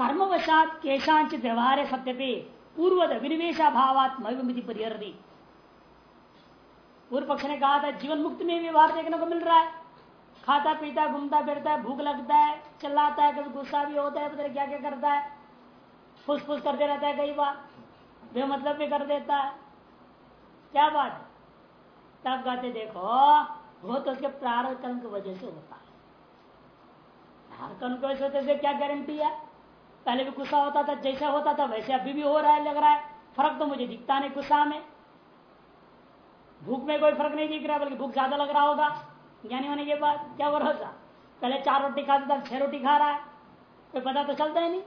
कर्मवशात केशांचित व्यवहार सत्यपे पूर्वद विनिवेशाभावात्मिति परिहरती। पूर्व पक्ष ने कहा था जीवन मुक्त में व्यवहार देखने को मिल रहा है। खाता पीता, घूमता फिरता है भूख लगता है, चिल्लाता है, कभी गुस्सा भी होता है क्या क्या करता है। फुस फुस करते रहता है कई बार। वे मतलब भी कर देता है। क्या बात है? तब कहते, देखो, वो तो उसके प्रारंभ कर्म की वजह से होता है। कर्म की वजह से क्या गारंटी है? पहले भी गुस्सा होता था, जैसा होता था, वैसे अभी भी हो रहा है, लग रहा है। फ़र्क तो मुझे दिखता नहीं गुस्सा में। भूख में कोई फ़र्क नहीं दिख रहा, बल्कि भूख ज़्यादा लग रहा होगा। ज्ञानी होने के बाद क्या भरोसा? पहले चार रोटी खाता था छह रोटी खा रहा है। कोई पता तो चलता ही नहीं।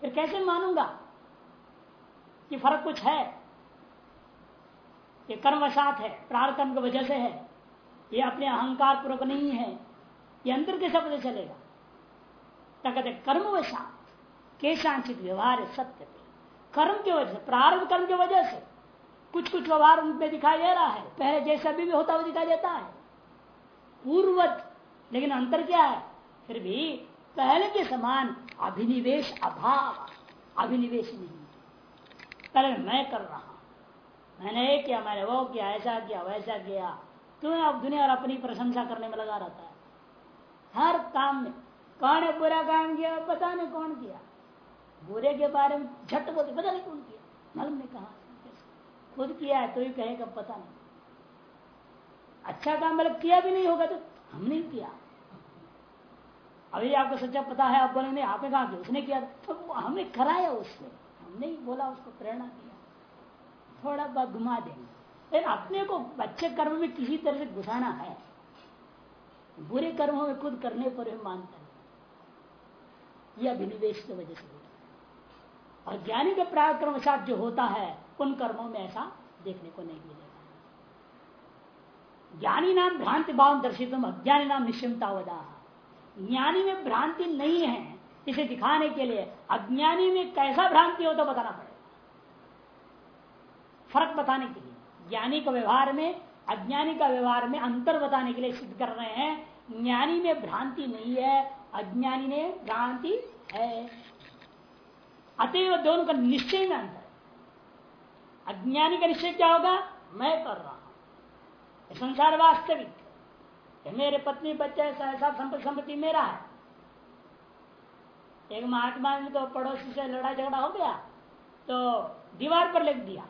फिर कैसे मानूँगा कि फ़र्क कुछ है? ये कर्मवशात है प्रार कर्म की वजह से है। ये अपने अहंकार पूर्वक नहीं है। ये अंतर कैसे पता चलेगा। कहते कर्मवशात केशांचित व्यवहार सत्य कर्म की वजह से प्रारंभ कर्म की वजह से कुछ कुछ व्यवहार उनमें दिखाई दे रहा है। पहले जैसा भी, भी होता हुआ दिखाई देता है। पूर्वत लेकिन अंतर क्या है? फिर भी पहले के समान अभिनिवेश अभाव अभिनिवेश नहीं। पहले मैं कर रहा हूँ। मैंने ये किया मैंने वो किया ऐसा किया वैसा किया। तुम्हें अब दुनिया और अपनी प्रशंसा करने में लगा रहता है? हर काम में कौन है बुरा काम किया पता नहीं कौन किया। बुरे के बारे में झट बोलते पता नहीं कौन किया? मालूम नहीं कहा खुद किया है तो ही कहेगा, पता नहीं। अच्छा काम मतलब किया भी नहीं होगा तो हम नहीं किया। अभी आपको सच्चा पता है, आप बोलेंगे आपने कहा कि उसने किया तो हमने कराया उसने हमने ही बोला, उसको प्रेरणा दिया। थोड़ा बहुत घुमा देंगे। लेकिन अपने को अच्छे कर्म में किसी तरह से घुसाना है। बुरे कर्मों में खुद करने पर भी मानता है यह अभिनिवेश की वजह से और ज्ञानी के प्राक्रम साथ जो होता है, उन कर्मों में ऐसा देखने को नहीं मिलेगा। ज्ञानी नाम भ्रांति भाव दर्शित अज्ञानी नाम निश्चिमतावदा ज्ञानी में भ्रांति नहीं है, इसे दिखाने के लिए अज्ञानी में कैसा भ्रांति हो तो बताना पड़ेगा। फ़र्क बताने के लिए। ज्ञानी का व्यवहार में, अज्ञानी का व्यवहार में अंतर बताने के लिए सिद्ध कर रहे हैं, ज्ञानी में भ्रांति नहीं है, अज्ञानी में भ्रांति है। अतएव दोनों का निश्चय में अंतर है। अज्ञानी का निश्चय क्या होगा? मैं कर रहा हूँ। संसार वास्तविक मेरे पत्नी बच्चे सब संपत्ति मेरा है। एक महात्मा ने तो पड़ोसी से लड़ाई झगड़ा हो गया तो दीवार पर लिख दिया,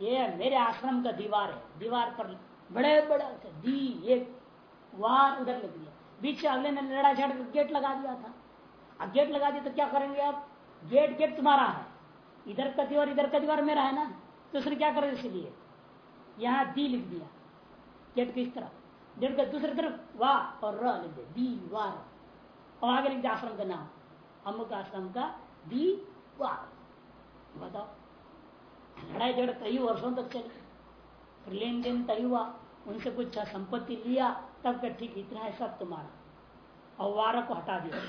ये मेरे आश्रम का दीवार है। दीवार पर बड़े बड़े दी एक वार उधर लिख दिया। बीच अगले ने लड़ाई झगड़ गेट लगा दिया था। अब गेट लगा दिया तो क्या करेंगे आप? गेट गेट तुम्हारा है। इधर का दीवार, इधर का दीवार मेरा है ना? तो उसने क्या करे इसलिए? यहाँ दी लिख दिया। गेट किस तरफ़ गेट का दूसरी तरफ़ वाह और र लिख दिया। दी वार और आगे लिख दिया आश्रम का नाम। अमुक आश्रम का दी वार बताओ। लड़ाई झगड़ कई वर्षों तक चली फिर लेन देन तय हुआ। उनसे कुछ संपत्ति लिया, तब का ठीक, इतना है, सब तुम्हारा। और वारा को हटा दिया।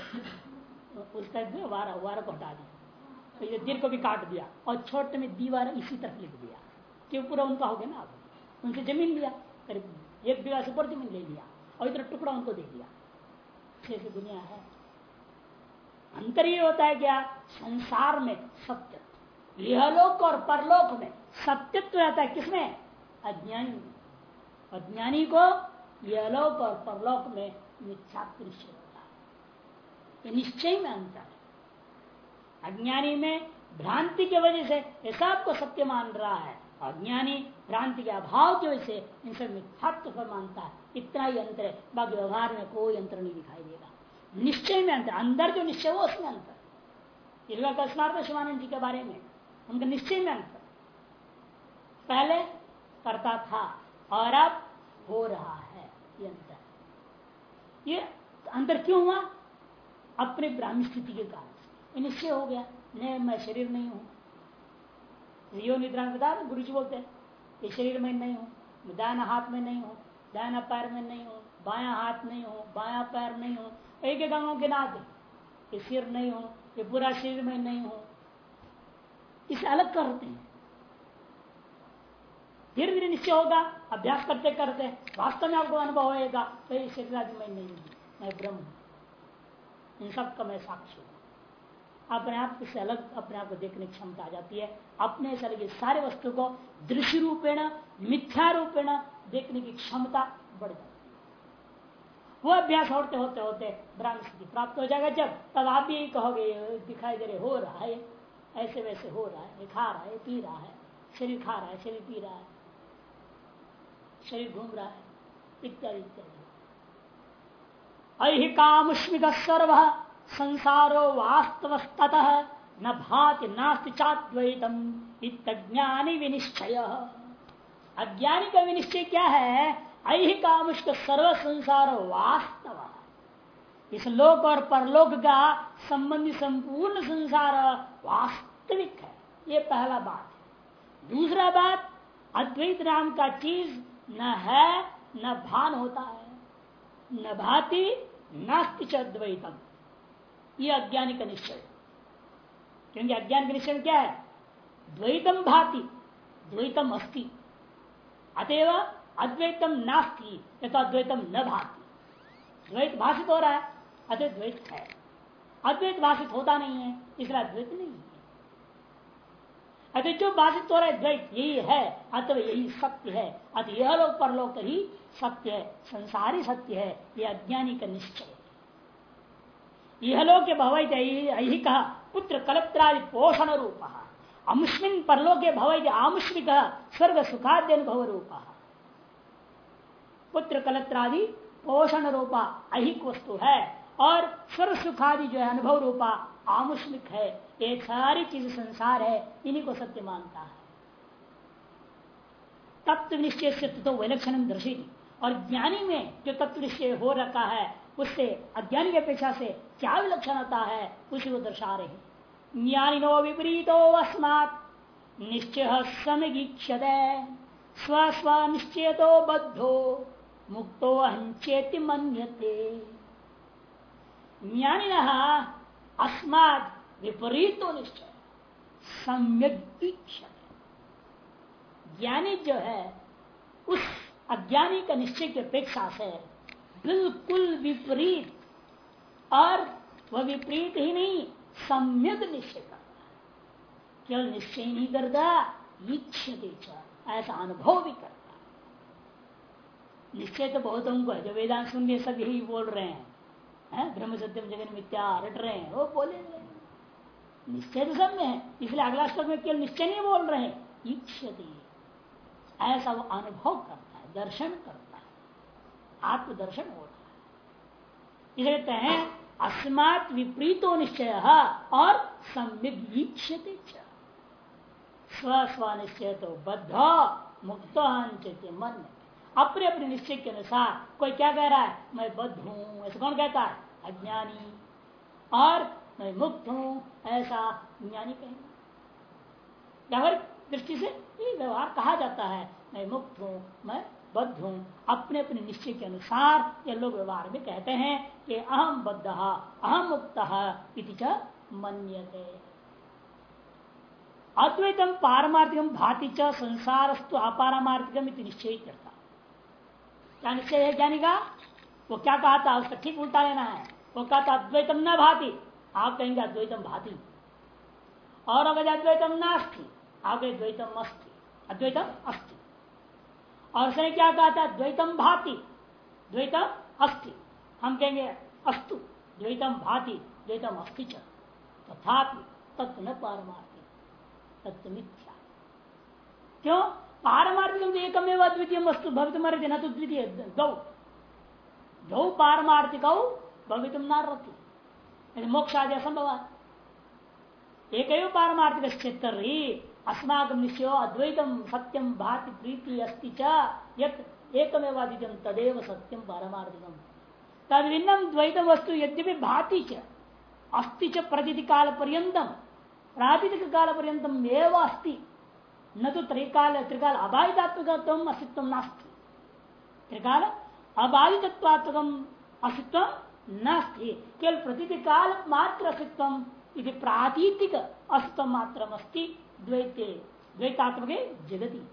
उसका वारा वारा को हटा दिया। तो ये दिल को भी काट दिया और छोटे में दीवार इसी तरफ़ लिख दिया। कि पूरा उनका हो गया ना उनसे ज़मीन लिया, करीब एक बीघा से ऊपर ज़मीन ले लिया और इतना टुकड़ा उनको दे दिया। कैसे दुनिया है। अंतर ये होता है क्या? संसार में सत्य। यहलोक और परलोक में सत्यत्व रहता है किसमें? अज्ञानी। अज्ञानी को यहलोक और परलोक में मिथ्यात्व निश्चय होता है ये निश्चय में अंतर है। अज्ञानी में भ्रांति के वजह से ये सबको सत्य मान रहा है अज्ञानी भ्रांति के अभाव की वजह से इनसे मिथ्यात्व पर मानता है। इतना ही अंतर है, बाकी व्यवहार में कोई अंतर नहीं दिखाई देगा। निश्चय में अंतर, अंदर जो निश्चय हो, उसमें अंतर इसका कस्मार्थ शिवानंद जी के बारे में, उनका निश्चय में अंतर पहले करता था, और अब हो रहा है, ये अंतर ये अंतर क्यों हुआ? अपने ब्राह्मी स्थिति के कारण निश्चय हो गया नहीं मैं शरीर नहीं हूँ। यो निद्रा बता गुरु जी बोलते हैं, ये शरीर में नहीं हूँ दाना हाथ में नहीं हूँ दाना पैर में नहीं हूँ, बाया हाथ नहीं हूँ, बाया पैर नहीं हूँ, एक एक अंगों के नाते। ये सिर नहीं हूँ, ये पूरा शरीर में नहीं हूँ। इसे अलग करते हैं। धीरे धीरे निश्चय होगा, अभ्यास करते करते वास्तव में आपको अनुभव होएगा तो ये शरीर आदि में नहीं हूँ, मैं ब्रह्म इन सब का मैं साक्षी हूँ। अपने आप से अलग, अपने आप को देखने की क्षमता आ जाती है। अपने से अलग सारे वस्तु को दृश्य रूपेण, मिथ्या रूपेण देखने की क्षमता बढ़ जाती है। वो अभ्यास होते होते होते ब्राह्म स्थिति प्राप्त हो जाएगा। जब तब आप भी कहोगे, दिखाई दे रहे, हो रहा है, ऐसे वैसे हो रहा है, खा रहा है, पी रहा है, शरीर खा रहा है, शरीर पी रहा है, शरीर घूम रहा है, इत्यादि इत्यादि। अहिकामुष्मिक सर्व, संसारो वास्तवस्त न भाति नास्ति चाद्वैतम इतज्ञानी विनिश्चय। अज्ञानी का विनिश्चय क्या है? अहिकामुष्क सर्व, संसार वास्तव। इस लोक और परलोक का संबंधी संपूर्ण संसार वास्तविक है। ये पहला बात है। दूसरा बात, अद्वैत नाम का चीज़ न है, न भान होता है। न भाति, नास्ति अद्वैतम ये अज्ञानी का निश्चय। क्योंकि अज्ञान का निश्चय क्या है? द्वैतम भाति, द्वैतम अस्ति। अतएव अद्वैतम नास्ति तो अद्वैतम न भाति। द्वैत भाषित हो रहा है, अतः द्वैत है। अद्वैत भाषित होता नहीं है, इसलिए अद्वैत नहीं है। अतः जो भाषित हो रहा है, द्वैत यही है, अतः यही सत्य है। अतः यह लोग परलोक ही सत्य है, संसारी सत्य है यह अज्ञानी का निश्चय यह लोग भवैत यही पुत्र कलत्रादि पोषण रूप। अमुष्मिन परलोके भवैत आमुष्मिक, स्वर्ग सुखाद्य अनुभव रूप। पुत्र कलत्रादि पोषण रूपा अहिक वस्तु है, और स्वर्ग सुखादि जो है, अनुभव रूपा आमुष्मिक है। ये सारी चीज़ संसार है, इन्हीं को सत्य मानता है। तत्व निश्चय से तो विलक्षण दर्शेगी और ज्ञानी में जो तत्व निश्चय हो रखा है, उससे, अज्ञानी की अपेक्षा से क्या विलक्षण विलक्षणता है, उसी को दर्शा रहे ज्ञानी नो विपरीतो अस्मात निश्चय समीक्षत, स्व स्व निश्चय तो बद्धो, मुक्तो अहंचेति मन्यते। ज्ञानी अस्मात विपरीतो निश्चय सम्यक ज्ञानी जो है, उस अज्ञानी का निश्चय की अपेक्षा से बिल्कुल विपरीत, और वह विपरीत ही नहीं, सम्यक निश्चय करता केवल निश्चय नहीं करता, इच्छते ऐसा अनुभव भी करता निश्चय तो बहुत हमको है, जो वेदांत सुन के सब यही बोल रहे हैं, है? ब्रह्म सत्यम जगन मिथ्या, रट रहे हैं, वो बोले निश्चय तो सब में है, इसलिए अगला श्लोक में केवल निश्चय नहीं बोल रहे हैं, इच्छती ऐसा वो अनुभव करता दर्शन करता है। आत्मदर्शन हो रहा है। इसे कहते हैं, अस्मात विपरीतो निश्चय और सम्यक स्व स्व निश्चय तो बद्ध, मुक्त मन अपने अपने निश्चय के अनुसार कोई क्या कह रहा है? मैं बद्ध हूँ। ऐसा कौन कहता है? अज्ञानी। और मैं मुक्त हूँ, ऐसा ज्ञानी कहेंगे दृष्टि से व्यवहार कहा जाता है, मैं मुक्त हूँ, मैं बद्ध हूँ। अपने अपने निश्चय के अनुसार ये लोग व्यवहार में कहते हैं कि अहम बद्ध अहम मुक्त इति मन्यते। अद्वैतम पारमार्थिकम भाति च संसारस्तु अपारमार्थिकम निश्चय करता। क्या निश्चय है, ज्ञानी का? वो क्या कहा था? उसका ठीक उल्टा लेना है। वो कहा था, अद्वैतम न भाति। आप कहेंगे, अद्वैतम भाति। और अगर अद्वैतम नास्ती, आप कहेंगे द्वैतम अस्ति। अद्वैतम अस्ति। और उसने क्या कहा था? द्वैतम भाति। द्वैतम अस्थि हम कहेंगे, अस्तु। द्वैतम भाति, द्वैतम अस्थि तथापि तत्व न पारमार्थिक तत्व मिथ्या। क्यों? पारमार्थिक एकमेव अद्वितीय वस्तु भवित मरते न तो द्वितीय। गौ गौ पारमार्थिक भवित नारती मोक्ष आदि असंभव एक पारमार्थिक क्षेत्र अस्माक निश्चय अद्वैतम सत्यम भाति प्रीति अस्ति एकमेवादितम तदेव सत्यम पारमार्थिकम तद भिन्नम द्वैत वस्तु यद्यपि भाति च अस्ति च प्रतीति काल पर्यतम प्रातिक काल पर्यतम एवं अस्ति न तो त्रिकाल त्रिकाल अबाधितात्मक अस्तित्व नास्ति त्रिकाल अबाधित्वात्मक अस्तित्व नास्ति केवल प्रतीति काल मात्र अस्तित्व प्रातीतिक अस्त मात्र अस्ति द्वैते। द्वैतात्मक जगति।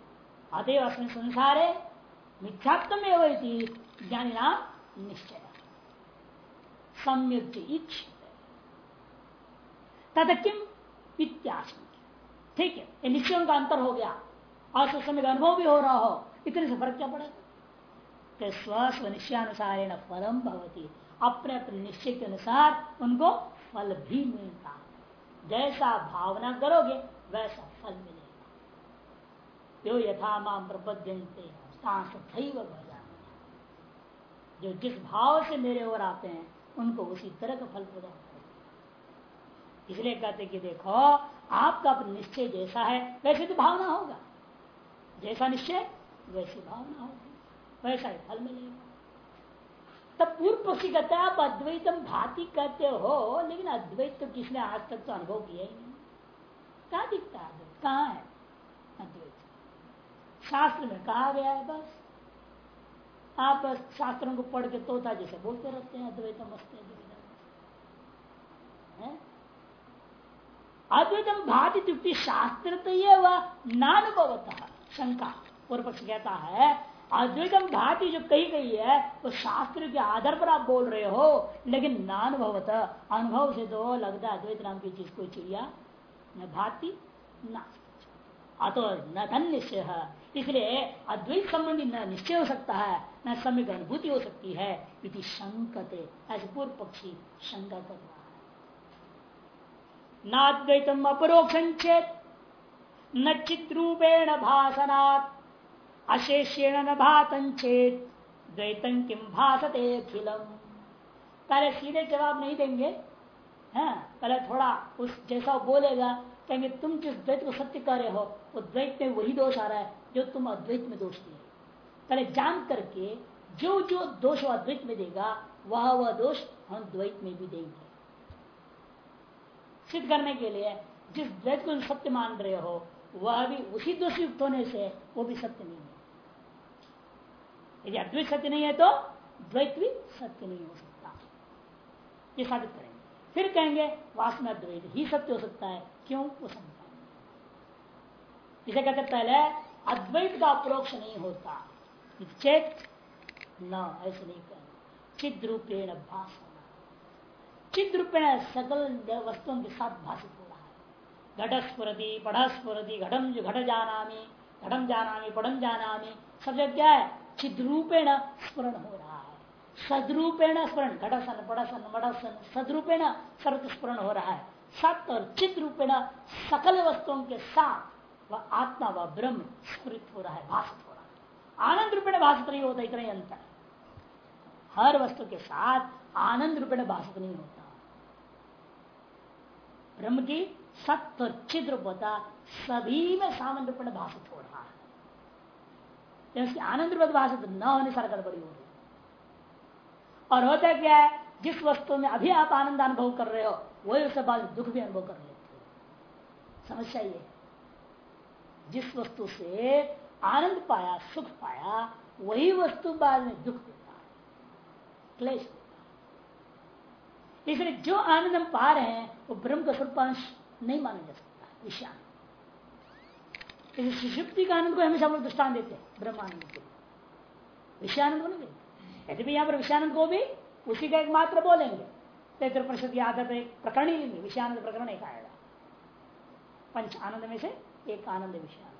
अतएव अस्मिन संसारे मिथ्यात्म ज्ञानी नाम निश्चय। सम्यक तद किम? ठीक है, ये निश्चयों का अंतर हो गया। और उस समय का अनुभव भी हो रहा हो, इतने से फ़र्क क्या पड़ेगा तो स्व निश्चयानुसार फलम भवती। अपने अपने निश्चय के अनुसार उनको फल भी मिलता जैसा भावना करोगे, वैसा फल मिलेगा। यो यथा माम प्रबद्यंते जो जिस भाव से मेरे ओर आते हैं, उनको उसी तरह का फल प्रदान करें। इसलिए कहते कि देखो, आपका निश्चय जैसा है, वैसे तो भावना होगा। जैसा निश्चय, वैसी भावना होगी। वैसा ही फल मिलेगा। तब पूर्व पक्षी कहते आप अद्वैतम भांति कहते हो, लेकिन अद्वैत तो किसने आज तक तो अनुभव किया ही नहीं। कहा दिखता है कहाँ है अद्वैत? शास्त्र में कहा गया है बस। आप बस शास्त्रों को पढ़ के तोता जैसे बोलते रहते हैं, अद्वैतम मस्त अद्वैतम भाति युक्ति शास्त्र तो ये वह नानुभवत शंका। पूर्व पक्ष कहता है अद्वैतम भाति जो कही गई है, वो शास्त्र के आधार पर आप बोल रहे हो, लेकिन नानुभवत, अनुभव से तो लगता है अद्वैत नाम की चीज़ कोई चिड़िया, न भाति, न। अतो न धन निश्चय इसलिए अद्वैत संबंधी न निश्चय हो सकता है, न सम्यक अनुभूति हो सकती है, इति शंकते। ऐसे पूर्व पक्षी शंका कर रहा है। नाद्वैतम अपरोक्षण चेत, न चित्रूपेण भाषणात् अशेषेण न भातन चेत। द्वैतम किम भाषते खिलम। पहले सीधे जवाब नहीं देंगे। हाँ पहले थोड़ा उस जैसा बोलेगा, कहेंगे, तुम जिस द्वैत को सत्य कर रहे हो, वो द्वैत में वही दोष आ रहा है जो तुम अद्वैत में दोष दिए। पहले जान करके जो जो दोष अद्वैत में देगा, वह वह दोष हम द्वैत में भी देंगे। सिद्ध करने के लिए जिस द्वैत को सत्य मान रहे हो, वह भी उसी दोष युक्त होने से वो भी सत्य नहीं है। यदि अद्वैत सत्य नहीं है तो द्वैत भी सत्य नहीं हो सकता। ये साबित करेंगे। फिर कहेंगे वास्तव में अद्वैत ही सत्य हो सकता है। क्यों? वो समझाएँगे। इसे कहते पहले अद्वैत का अप्रोक्ष नहीं होता। चेत न, ऐसे नहीं कहना चिद रूपेण भाष चिद रूपेण सकल वस्तुओं के साथ भाषित हो रहा है। घटस्फुरति पढ़स्फुरति घटम घट जाना घटम जाना पढ़म जाना सब जगह क्या है? चिद्रूपेण स्मरण हो रहा है। सदरूपेण स्मरण घटसन बड़सन मड़सन, सदरूपेण सर्व स्मरण हो रहा है। सत्य और चित्त रूपेण सकल वस्तुओं के साथ वह आत्मा व ब्रह्म स्मृत हो रहा है भाषित हो रहा है। आनंद रूपेण भाषित नहीं होता, इतना ही अंतर हर वस्तु के साथ आनंद रूपेण भाषित नहीं होता। ब्रह्म की सत्य चित्र रूपता सभी में सामान्य रूपेण भाषित हो रहा है। उसकी आनंद भाषित न होने सारा गड़बड़ी हो रही और होता क्या है, जिस वस्तु में अभी आप आनंद अनुभव कर रहे हो, वही उसके बाद दुख भी अनुभव कर लेते हो। समस्या ये जिस वस्तु से आनंद पाया, सुख पाया, वही वस्तु बाद में दुख देता है, क्लेश इसलिए जो आनंद हम पा रहे हैं, वो ब्रह्म का स्वरूपांश नहीं माना जा सकता विषान सुषुप्ति का आनंद को हमेशा हम लोग दृष्टान देते हैं, ब्रह्मानंद के। विषयानंद नहीं यदि भी यहाँ पर विषयानंद को भी उसी का एक मात्र बोलेंगे। तैत्र परिषद आदत एक प्रकरण ही नहीं विषयानंद प्रकरण एक आएगा। पंच आनंद में से एक आनंद विषयानंद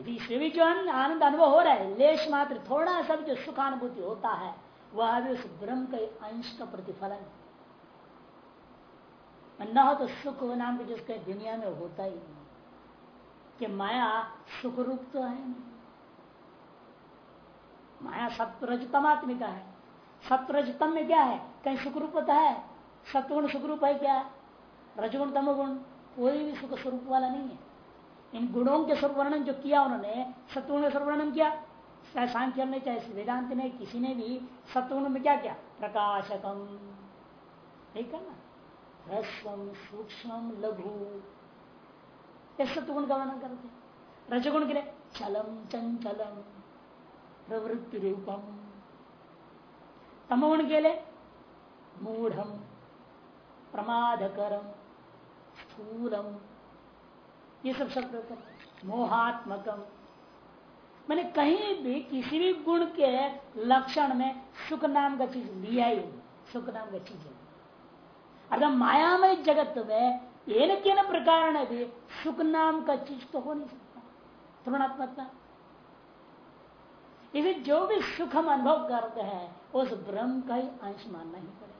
यदि इसमें भी जो आनंद अनुभव हो रहा है, लेश मात्र थोड़ा सा जो सुख अनुभूति होता है, वह भी उस ब्रह्म के अंश का प्रतिफलन। न तो सुख नाम के जिसके दुनिया में होता ही नहीं। कि माया सुख रूप तो है नहीं। माया सत्वरजतमात्मिका है। सत्वरजतम में क्या है? कहीं सुख रूपता है? सत्वगुण सुख रूप है क्या? रजगुण, तमोगुण, कोई भी सुख स्वरूप वाला नहीं है। इन गुणों के स्वरूप वर्णन जो किया उन्होंने सत्वगुण का स्वरूप वर्णन किया, चाहे सांख्य ने चाहे वेदांत ने किसी ने भी सत्वगुण में क्या किया? प्रकाशकम। ठीक है ना? ह्रस्वम सूक्ष्म, लघु। ये सत्वगुण का वर्णन करते रजगुण के लिए, चलम चंचलम प्रवृत्ति रूपम तमोगुण के लिए मूढ़ प्रमादकरम, स्थूलम। ये सब शब्द मोहात्मकम। मैंने कहीं भी किसी भी गुण के लक्षण में सुख नाम का चीज़ लिया ही सुख नाम का चीज़ है। अर्थात मायामय जगत में एक न प्रकार भी, सुख नाम का चीज़ तो हो नहीं सकता। तुलनात्मकता इसे जो भी सुख हम अनुभव करते हैं, उस ब्रह्म का ही अंश मानना ही पड़ेगा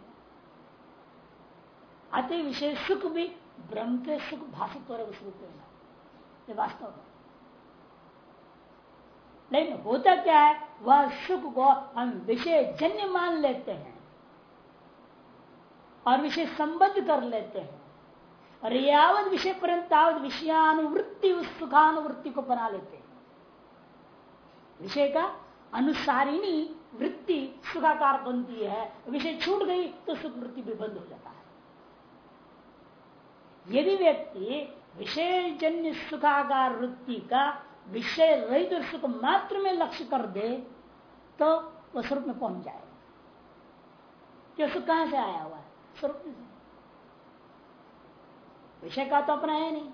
अति विशेष सुख भी ब्रह्म के सुख भाषित उस रूप वास्तव में लेकिन होता क्या है, वह सुख को हम विषय जन्य मान लेते हैं और विषय संबद्ध कर लेते हैं। और यावत विषय पर्यंत विषयानुवृत्ति, उस सुखानुवृत्ति को बना लेते हैं। विषय का अनुसारिणी वृत्ति सुखाकार बनती है। विषय छूट गई तो सुख वृत्ति भी बंद हो जाता है। यदि व्यक्ति विषय जन्य सुखाकार वृत्ति का विषय रहित सुख मात्र में लक्ष्य कर दे तो वह स्वरूप में पहुँच जाएगा। क्यों? सुख कहाँ से आया हुआ है? स्वरूप से। विषय का तो अपना है नहीं।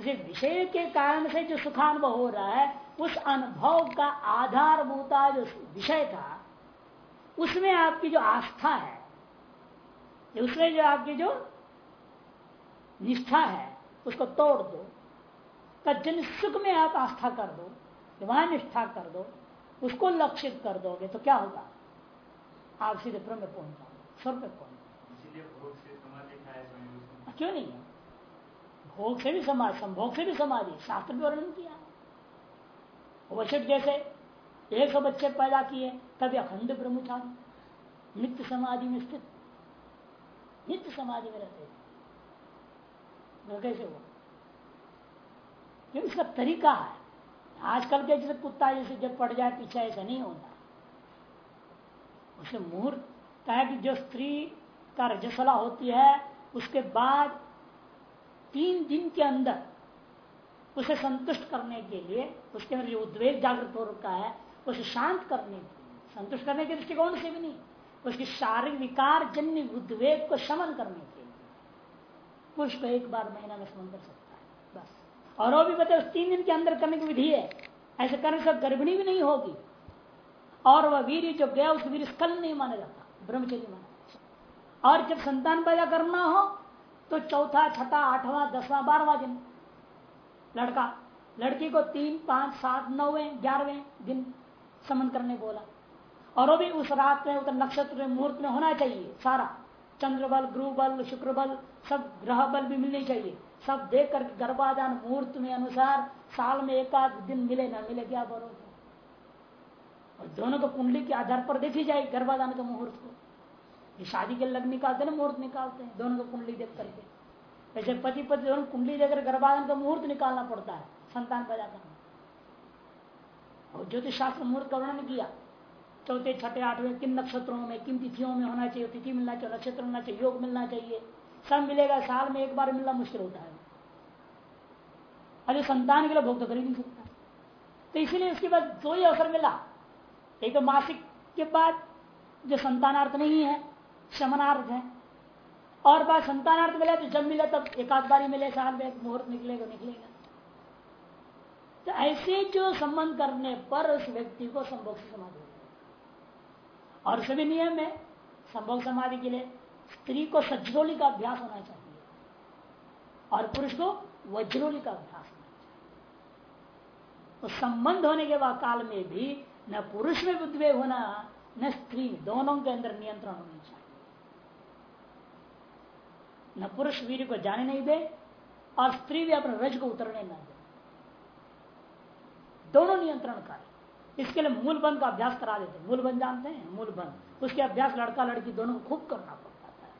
इसे विषय के कारण से जो सुखानुभव हो रहा है, उस अनुभव का आधारभूता जो विषय था उसमें आपकी जो आस्था है, उसमें जो आपकी जो निष्ठा है, उसको तोड़ दो। जिन सुख में आप आस्था कर दो वहाँ निष्ठा कर दो, उसको लक्षित कर दोगे तो क्या होगा? आप सीधे ब्रह्म में पहुँच जाओगे, स्वर्ग में पहुँच क्यों नहीं है? भोग से भी समाज संभोग से भी समाधि, शास्त्र में वर्णन किया। वशिष्ठ जैसे एक सौ बच्चे पैदा किए, तभी अखंड ब्रह्मचारी नित्य समाधि में स्थित। नित्य समाधि में रहते कैसे हुआ? क्योंकि इसका तरीका है। आजकल के जैसे कुत्ता जैसे जब पड़ जाए पीछे, ऐसा नहीं होता। उसे मुहूर्त कहा कि जो स्त्री का रजसला होती है उसके बाद तीन दिन के अंदर उसे संतुष्ट करने के लिए, उसके अंदर जो उद्वेग जागृत हो रखा है, उसे शांत करने के लिए, संतुष्ट करने के दृष्टिकोण से भी नहीं, उसकी शारीरिक विकार जन्य उद्वेग को शमन करने के लिए। पुरुष को एक बार महीना में शमन कर सकता है, बस। और वो भी बताए तीन दिन के अंदर करने की विधि है। ऐसे करने से गर्भिणी भी नहीं होगी। और वह वीर जो गया, उस वीर स्कल नहीं माना जाता, ब्रह्मचर्य और जब संतान पैदा करना हो तो चौथा, छठा, आठवां, दसवां, बारहवा दिन। लड़का, लड़की को तीन, पाँच, सात, नौवे, ग्यारहवें दिन समन करने बोला। और वो भी उस रात में उतर नक्षत्र में, मुहूर्त में होना चाहिए सारा। चंद्र बल गुरु बल शुक्र बल सब ग्रह बल भी मिलने चाहिए। सब देख कर गर्भाधान मुहूर्त में अनुसार साल में एक आध दिन मिले, ना मिले, क्या भरोसा और दोनों को कुंडली के आधार पर देखी जाए गर्भाधान के मुहूर्त को। ये शादी के लग निकालते ना, मुहूर्त निकालते हैं, दोनों को कुंडली देख करके। ऐसे पति पति दोनों कुंडली देकर गर्भाधान का मुहूर्त निकालना पड़ता है, संतान पैदा करना। और ज्योतिष शास्त्र मुहूर्त का वर्णन किया। चौथे, छठे, आठवें, किन नक्षत्रों में, किन तिथियों में होना चाहिए, तिथि मिलना चाहिए, नक्षत्र होना चाहिए, योग मिलना चाहिए। सब मिलेगा, साल में एक बार मिलना मुश्किल होता है। अरे संतान के लिए भोग तो कर ही नहीं सकता। तो इसीलिए उसके बाद दो ही अवसर मिला। एक तो मासिक के बाद, जो संतानार्थ नहीं है शमनार्थ है। और बात संतानार्थ मिले तो जब मिले तब एक आध बारी मिले, साल में मुहूर्त निकलेगा निकलेगा। तो ऐसे जो संबंध करने पर उस व्यक्ति को संभोग समाधि और सभी नियम है संभोग समाधि के लिए। स्त्री को सज्जरोली का अभ्यास होना चाहिए और पुरुष को वज्रोली का अभ्यास होना चाहिए। तो संबंध होने के बाद काल में भी न पुरुष में उद्वेग होना, न स्त्री, दोनों के अंदर नियंत्रण होना चाहिए। न पुरुष वीर को जाने नहीं दे और स्त्री भी अपने रज को उतरने न दे। दोनों नियंत्रण कार्य इसके लिए मूल बंद का अभ्यास करा देते मूल बंद जानते हैं? मूल बंद उसके अभ्यास लड़का लड़की दोनों को खूब करना पड़ता है।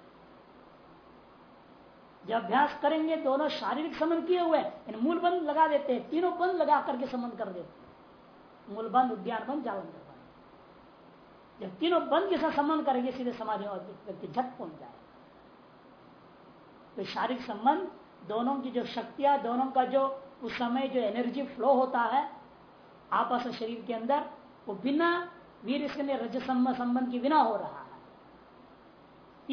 जब अभ्यास करेंगे, दोनों शारीरिक संबंध किए हुए मूल बंद लगा देते हैं। तीनों बंद लगा करके संबंध कर देते हैं। मूल बंद उद्यान बंद जावन जब तीनों बंद के साथ संबंध करेंगे, सीधे समाधि व्यक्ति झट पहुँच जाए तो शारीरिक संबंध, दोनों की जो शक्तियाँ, दोनों का जो उस समय जो एनर्जी फ्लो होता है, आपस में शरीर के अंदर, वो बिना वीर इसके रज संबंध के बिना हो रहा है।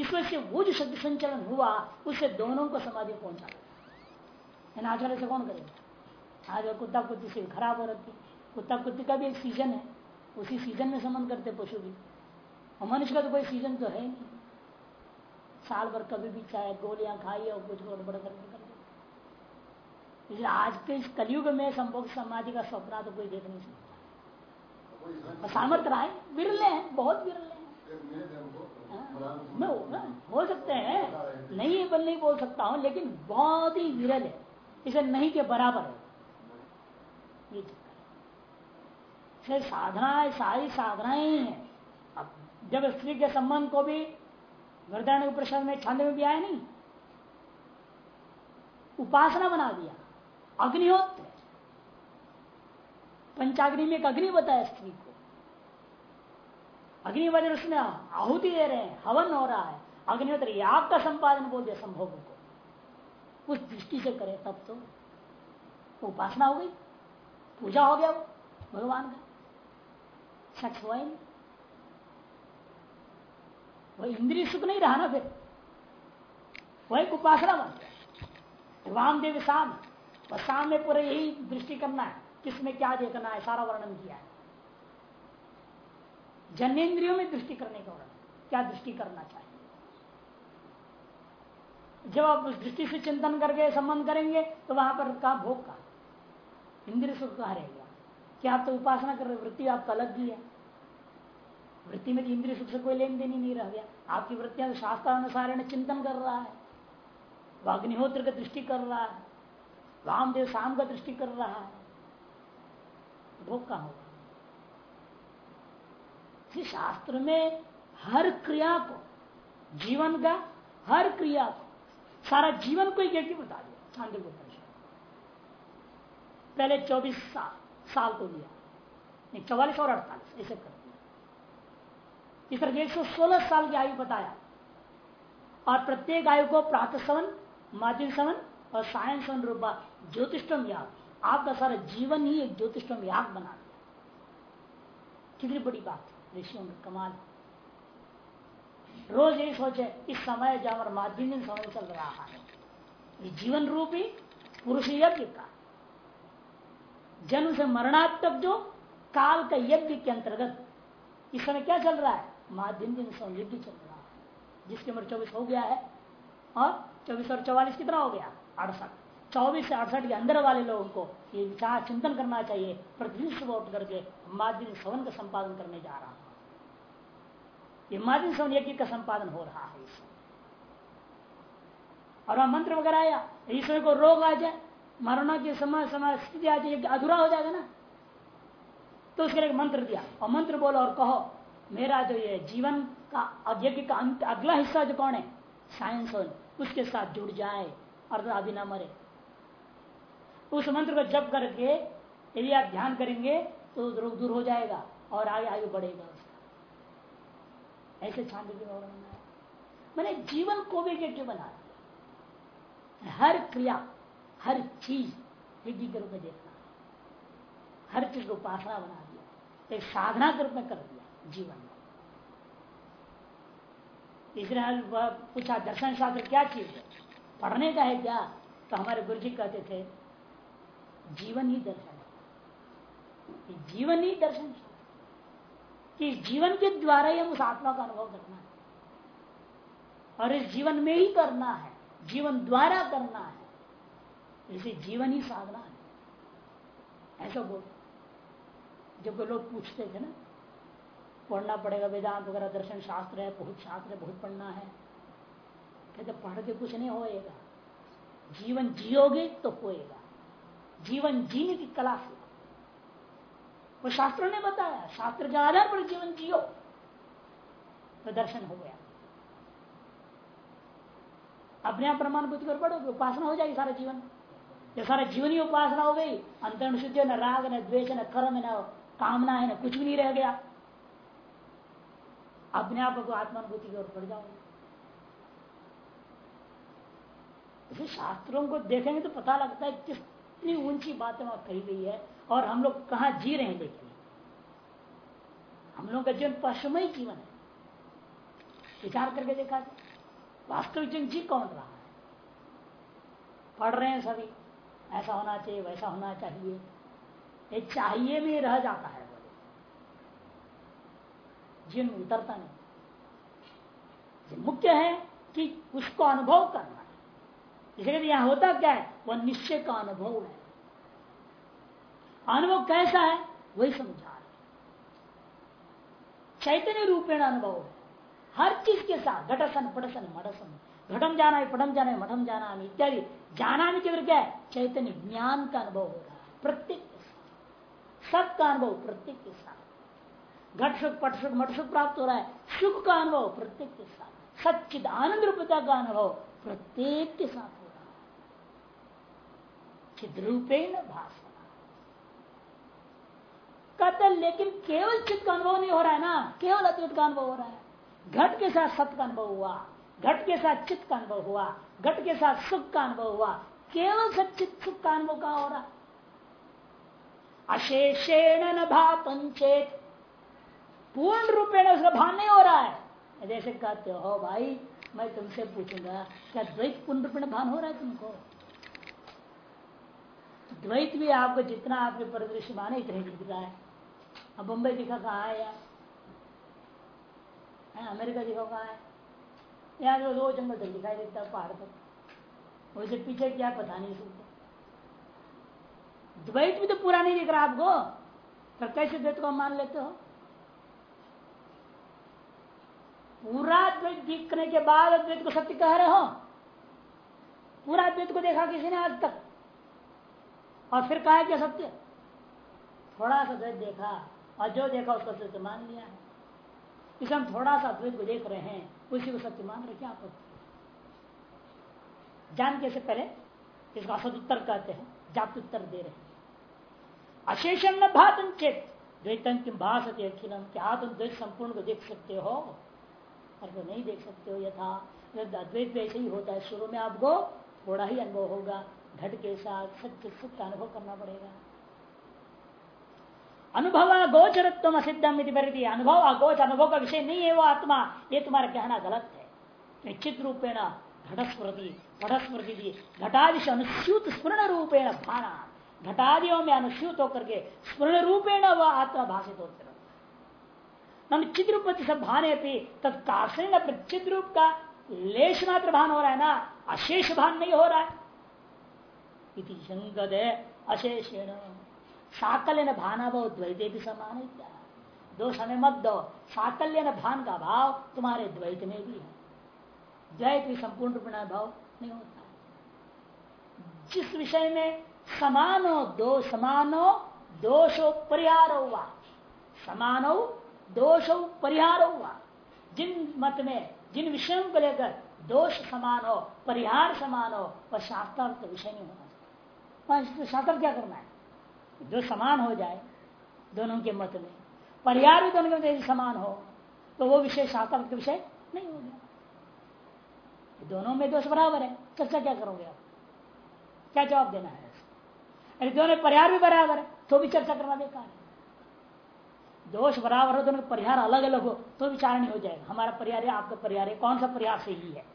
इस वजह से वो जो शक्ति संचलन हुआ उससे दोनों को समाधि पहुँचा देता आचार्य से कौन करेगा आज कुत्ता कुत्ती से खराब हो रखी। कुत्ता कुत्ती का भी एक सीज़न है। उसी सीज़न में संबंध करते पशु भी। और मनुष्य का तो कोई सीज़न तो है नहीं। साल भर कभी भी चाहे गोलियाँ खाई और कुछ गड़बड़ करके कर इसलिए आज के इस कलयुग में संभोग समाधि का सपना तो कोई देख नहीं सकता। सामर्थ्य रहा है विरले हैं, बहुत विरले मैं हो सकते हैं। नहीं बल नहीं बोल सकता हूँ, लेकिन बहुत ही विरल है। इसे नहीं के बराबर है। ये साधना, सारी साधनाएँ हैं। अब जब स्त्री के संबंध को भी वरदान प्रसाद में छंद में भी आया नहीं। उपासना बना दिया। अग्निहोत्र। पंचाग्नि में एक अग्नि बताया स्त्री को। अग्नि वजह उसमें आहुति दे रहे हैं, हवन हो रहा है। अग्निहोत्र याग का संपादन बोल दिया संभोग को। उस दृष्टि से करे, तब तो उपासना हो गई। पूजा हो गया वो, भगवान का। सच हुआ ही नहीं। वह इंद्रिय सुख नहीं रहा ना फिर। वही उपासना बन गया। वामदेव शाम और शाम में पूरे यही दृष्टि करना है किसमें क्या देखना है, सारा वर्णन किया है। जन्नेन्द्रियों में दृष्टि करने का वर्णन, क्या दृष्टि करना चाहिए? जब आप उस दृष्टि से चिंतन करके संबंध करेंगे तो वहाँ पर का भोग का? इंद्रिय सुख कहा रहेगा क्या आप तो उपासना कर रहे, वृत्ति आपका अलग भी है। वृत्ति में इंद्रिय सुख से कोई लेन देन ही नहीं रह गया। आपकी वृत्तियाँ तो शास्त्रानुसार चिंतन कर रहा है। वह अग्निहोत्र का दृष्टि कर रहा है। रामदेव शाम का दृष्टि कर रहा है। भोग का होगा शास्त्र में हर क्रिया को, जीवन का हर क्रिया को, सारा जीवन को एक बता दिया। चांदी को पहले 24 साल साल को दिया। नहीं, चौवालीस और अड़तालीस, ऐसे कर। इस तरह एक सौ सोलह साल की आयु बताया। और प्रत्येक आयु को प्रातः सवन माध्यम सवन और सायन सवन रूपा ज्योतिषम याग। आपका सारा जीवन ही एक ज्योतिषम याग बना दिया। कितनी बड़ी बात, ऋषियों का कमाल। रोज यही सोचे, इस समय जो हमारा माध्यम समय चल रहा है, ये जीवन रूपी पुरुष यज्ञ का। जन्म से मरणात्मक जो काल का यज्ञ के अंतर्गत, इस समय क्या चल रहा है? माध्यम दिन समय यज्ञ चल रहा है, जिसकी उम्र चौबीस हो गया है, और चौबीस और चौवालीस कितना हो गया? अड़सठ। चौबीस से अड़सठ के अंदर वाले लोगों को ये विचार चिंतन करना चाहिए, प्रतिदिन सुबह उठ करके माध्यम सवन का संपादन करने जा रहा हूँ। ये माध्यम सवन यज्ञ का संपादन हो रहा है इस और वह मंत्र वगैरह आया, ईश्वर को रोग आ जाए, मरना की समय समय स्थिति आ जाए अधूरा हो जाएगा ना। तो उसके लिए मंत्र दिया, और मंत्र बोलो और कहो मेरा जो ये जीवन का यज्ञ का अंत, अगला हिस्सा जो कौन है? साइंस उसके साथ जुड़ जाए और अभी ना मरे। उस मंत्र को जप करके, यदि आप ध्यान करेंगे तो रोग दूर हो जाएगा और आगे आयु बढ़ेगा उसका। ऐसे छांद मैंने जीवन को भी यज्ञ बना दिया? हर क्रिया, हर चीज़ यज्ञ के रूप में देखना। हर चीज़ को उपासना बना दिया। एक साधना के रूप में कर दिया। जीवन। में इसलिए पूछा, दर्शन शास्त्र क्या चीज़ है? पढ़ने का है क्या? तो हमारे गुरु जी कहते थे, जीवन ही दर्शन जीवन ही दर्शन कि जीवन के द्वारा ही हम उस आत्मा का अनुभव करना है। और इस जीवन में ही करना है। जीवन द्वारा करना है। इसे जीवन ही साधना है। ऐसा बोल। जब लोग पूछते थे ना पढ़ना पड़ेगा, वेदांत वगैरह, दर्शन शास्त्र है, बहुत शास्त्र है, बहुत पढ़ना है। कहते पढ़ के कुछ नहीं होएगा। जीवन जियोगे तो होएगा। जीवन जीने की कला से। वो शास्त्र ने बताया, शास्त्र के आधार पर जीवन जियो। तो दर्शन हो गया। अपने आप प्रमाण बुद्धि कर पड़ोगे उपासना हो जाएगी सारा जीवन। जब सारा जीवन ही उपासना हो गई अंतर शुद्ध, न राग, न द्वेष, न कर्म, न कामना है, न कुछ भी नहीं रह गया। अपने आप को आत्मानुभूति की ओर पड़ जाओगे शास्त्रों को देखेंगे तो पता लगता है कितनी ऊँची बातें वहाँ कही गई है और हम लोग कहा जी रहे हैं देखिए। हम लोग का जीवन पशुमय जीवन है। विचार करके देखा वास्तविक जीवन जी कौन रहा है? पढ़ रहे हैं सभी, ऐसा होना चाहिए, वैसा होना चाहिए। ये चाहिए में रह जाता है। जीवन उतरता नहीं। मुख्य है कि उसको अनुभव करना। है इसलिए यहाँ होता क्या है? वह निश्चय का अनुभव है। अनुभव कैसा है? वही समझा रहे चैतन्य रूपेण अनुभव है। हर चीज़ के साथ, घटसन, पटसन, मटसन, घटम जाना है पटम जाना है मठम जाना इत्यादि। जाना में केवल क्या है? चैतन्य ज्ञान का अनुभव हो रहा है प्रत्येक के साथ। सबका अनुभव प्रत्येक के साथ। घट सुख पट सुख मट सुख प्राप्त हो रहा है। सुख का अनुभव, प्रत्येक के साथ। सच्चिद आनंद रूपता का अनुभव, प्रत्येक के साथ हो रहा है। चिद्रूपेण भाषा कहते लेकिन केवल चित्त का अनुभव नहीं हो रहा है ना। केवल अद्वैत का अनुभव हो रहा है। घट के साथ सत का अनुभव हुआ। घट के साथ चित्त का अनुभव हुआ। घट के साथ सुख का अनुभव हुआ। केवल सचित सुख का अनुभव कहा हो रहा? अशेषेण न पंचेत पूर्ण रूपेण उसका भान नहीं हो रहा है। जैसे कहते हो, भाई, मैं तुमसे पूछूँगा, क्या द्वैत पूर्ण रूपेण भान हो रहा है तुमको? द्वैत भी आपको जितना आपके परिदृश्य माने इतने दिख रहा है। अब बम्बई दिखा कहा है यार? अमेरिका दिखा कहा है? यहाँ जो दो जंगल तक दिखाई देता है, पहाड़ तक वैसे पीछे क्या पता नहीं सुनते द्वैत भी तो पूरा नहीं दिख रहा आपको। तो कैसे द्वैत को मान लेते हो। पूरा द्वैत दिखने के बाद अद्वैत को सत्य कह रहे हो? पूरा द्वैत को देखा किसी ने आज तक? और फिर कहा क्या सत्य थोड़ा सा द्वैत देखा, और जो देखा उसको सत्य मान लिया है। इसे हम थोड़ा सा अद्वैत को देख रहे हैं, उसी को सत्य मान रहे क्या आपत्ति जान कैसे पहले इसका असद उत्तर कहते हैं, जात उत्तर दे रहे हैं। अशेषण न भातन चेत द्वैतन की भाषते क्या तुम द्वैत संपूर्ण को देख सकते हो? तो नहीं देख सकते हो, यथा अद्वैत ऐसे ही होता है। शुरू में आपको थोड़ा ही अनुभव होगा, घट के साथ सत्य का अनुभव करना पड़ेगा। अनुभव अगोचरत्व असिद्धम अनुभव अगोच, अनुभव का विषय नहीं है वो आत्मा, ये तुम्हारा कहना गलत है। निश्चित रूपेण घटस्मृति घटस्मृति घटादि से अनुस्यूत स्मरण रूपेण भाना घटादियों में अनुस्यूत होकर के स्मरण रूपेण वह आत्मा भाषित होते चित्र रूप सब भाने तत्काशन चित्र का लेश मात्र भान हो रहा है ना, अशेष भान नहीं हो रहा है। शंकद अशेषेण। साकल्य न भाना भाव द्वैते भी समान है क्या? दो समय मत दो साकल्य न भान का भाव तुम्हारे द्वैत में भी है। द्वैत भी संपूर्ण रूप भाव नहीं होता। जिस विषय में समानो दो, समानो दोषो परिहार हुआ समानो दोषो, परिहार होगा जिन मत में, जिन विषयों को लेकर दोष समान हो, परिहार समान हो, वह शास्त्रार्थ विषय नहीं होना चाहिए। शास्त्र क्या करना है? जो समान हो जाए दोनों के मत में, परिहार भी दोनों के मत समान हो तो वो विषय शास्त्र का विषय नहीं हो गया दोनों में दोष बराबर है। चर्चा क्या करोगे आप? क्या जवाब देना है? अरे दोनों परिहार भी बराबर है तो भी चर्चा करना बेकार है। दोष बराबर हो दोनों परिहार अलग अलग हो तो विचार नहीं हो जाएगा। हमारा परिहार है, आपका परिहार है, कौन सा परिहार सही है?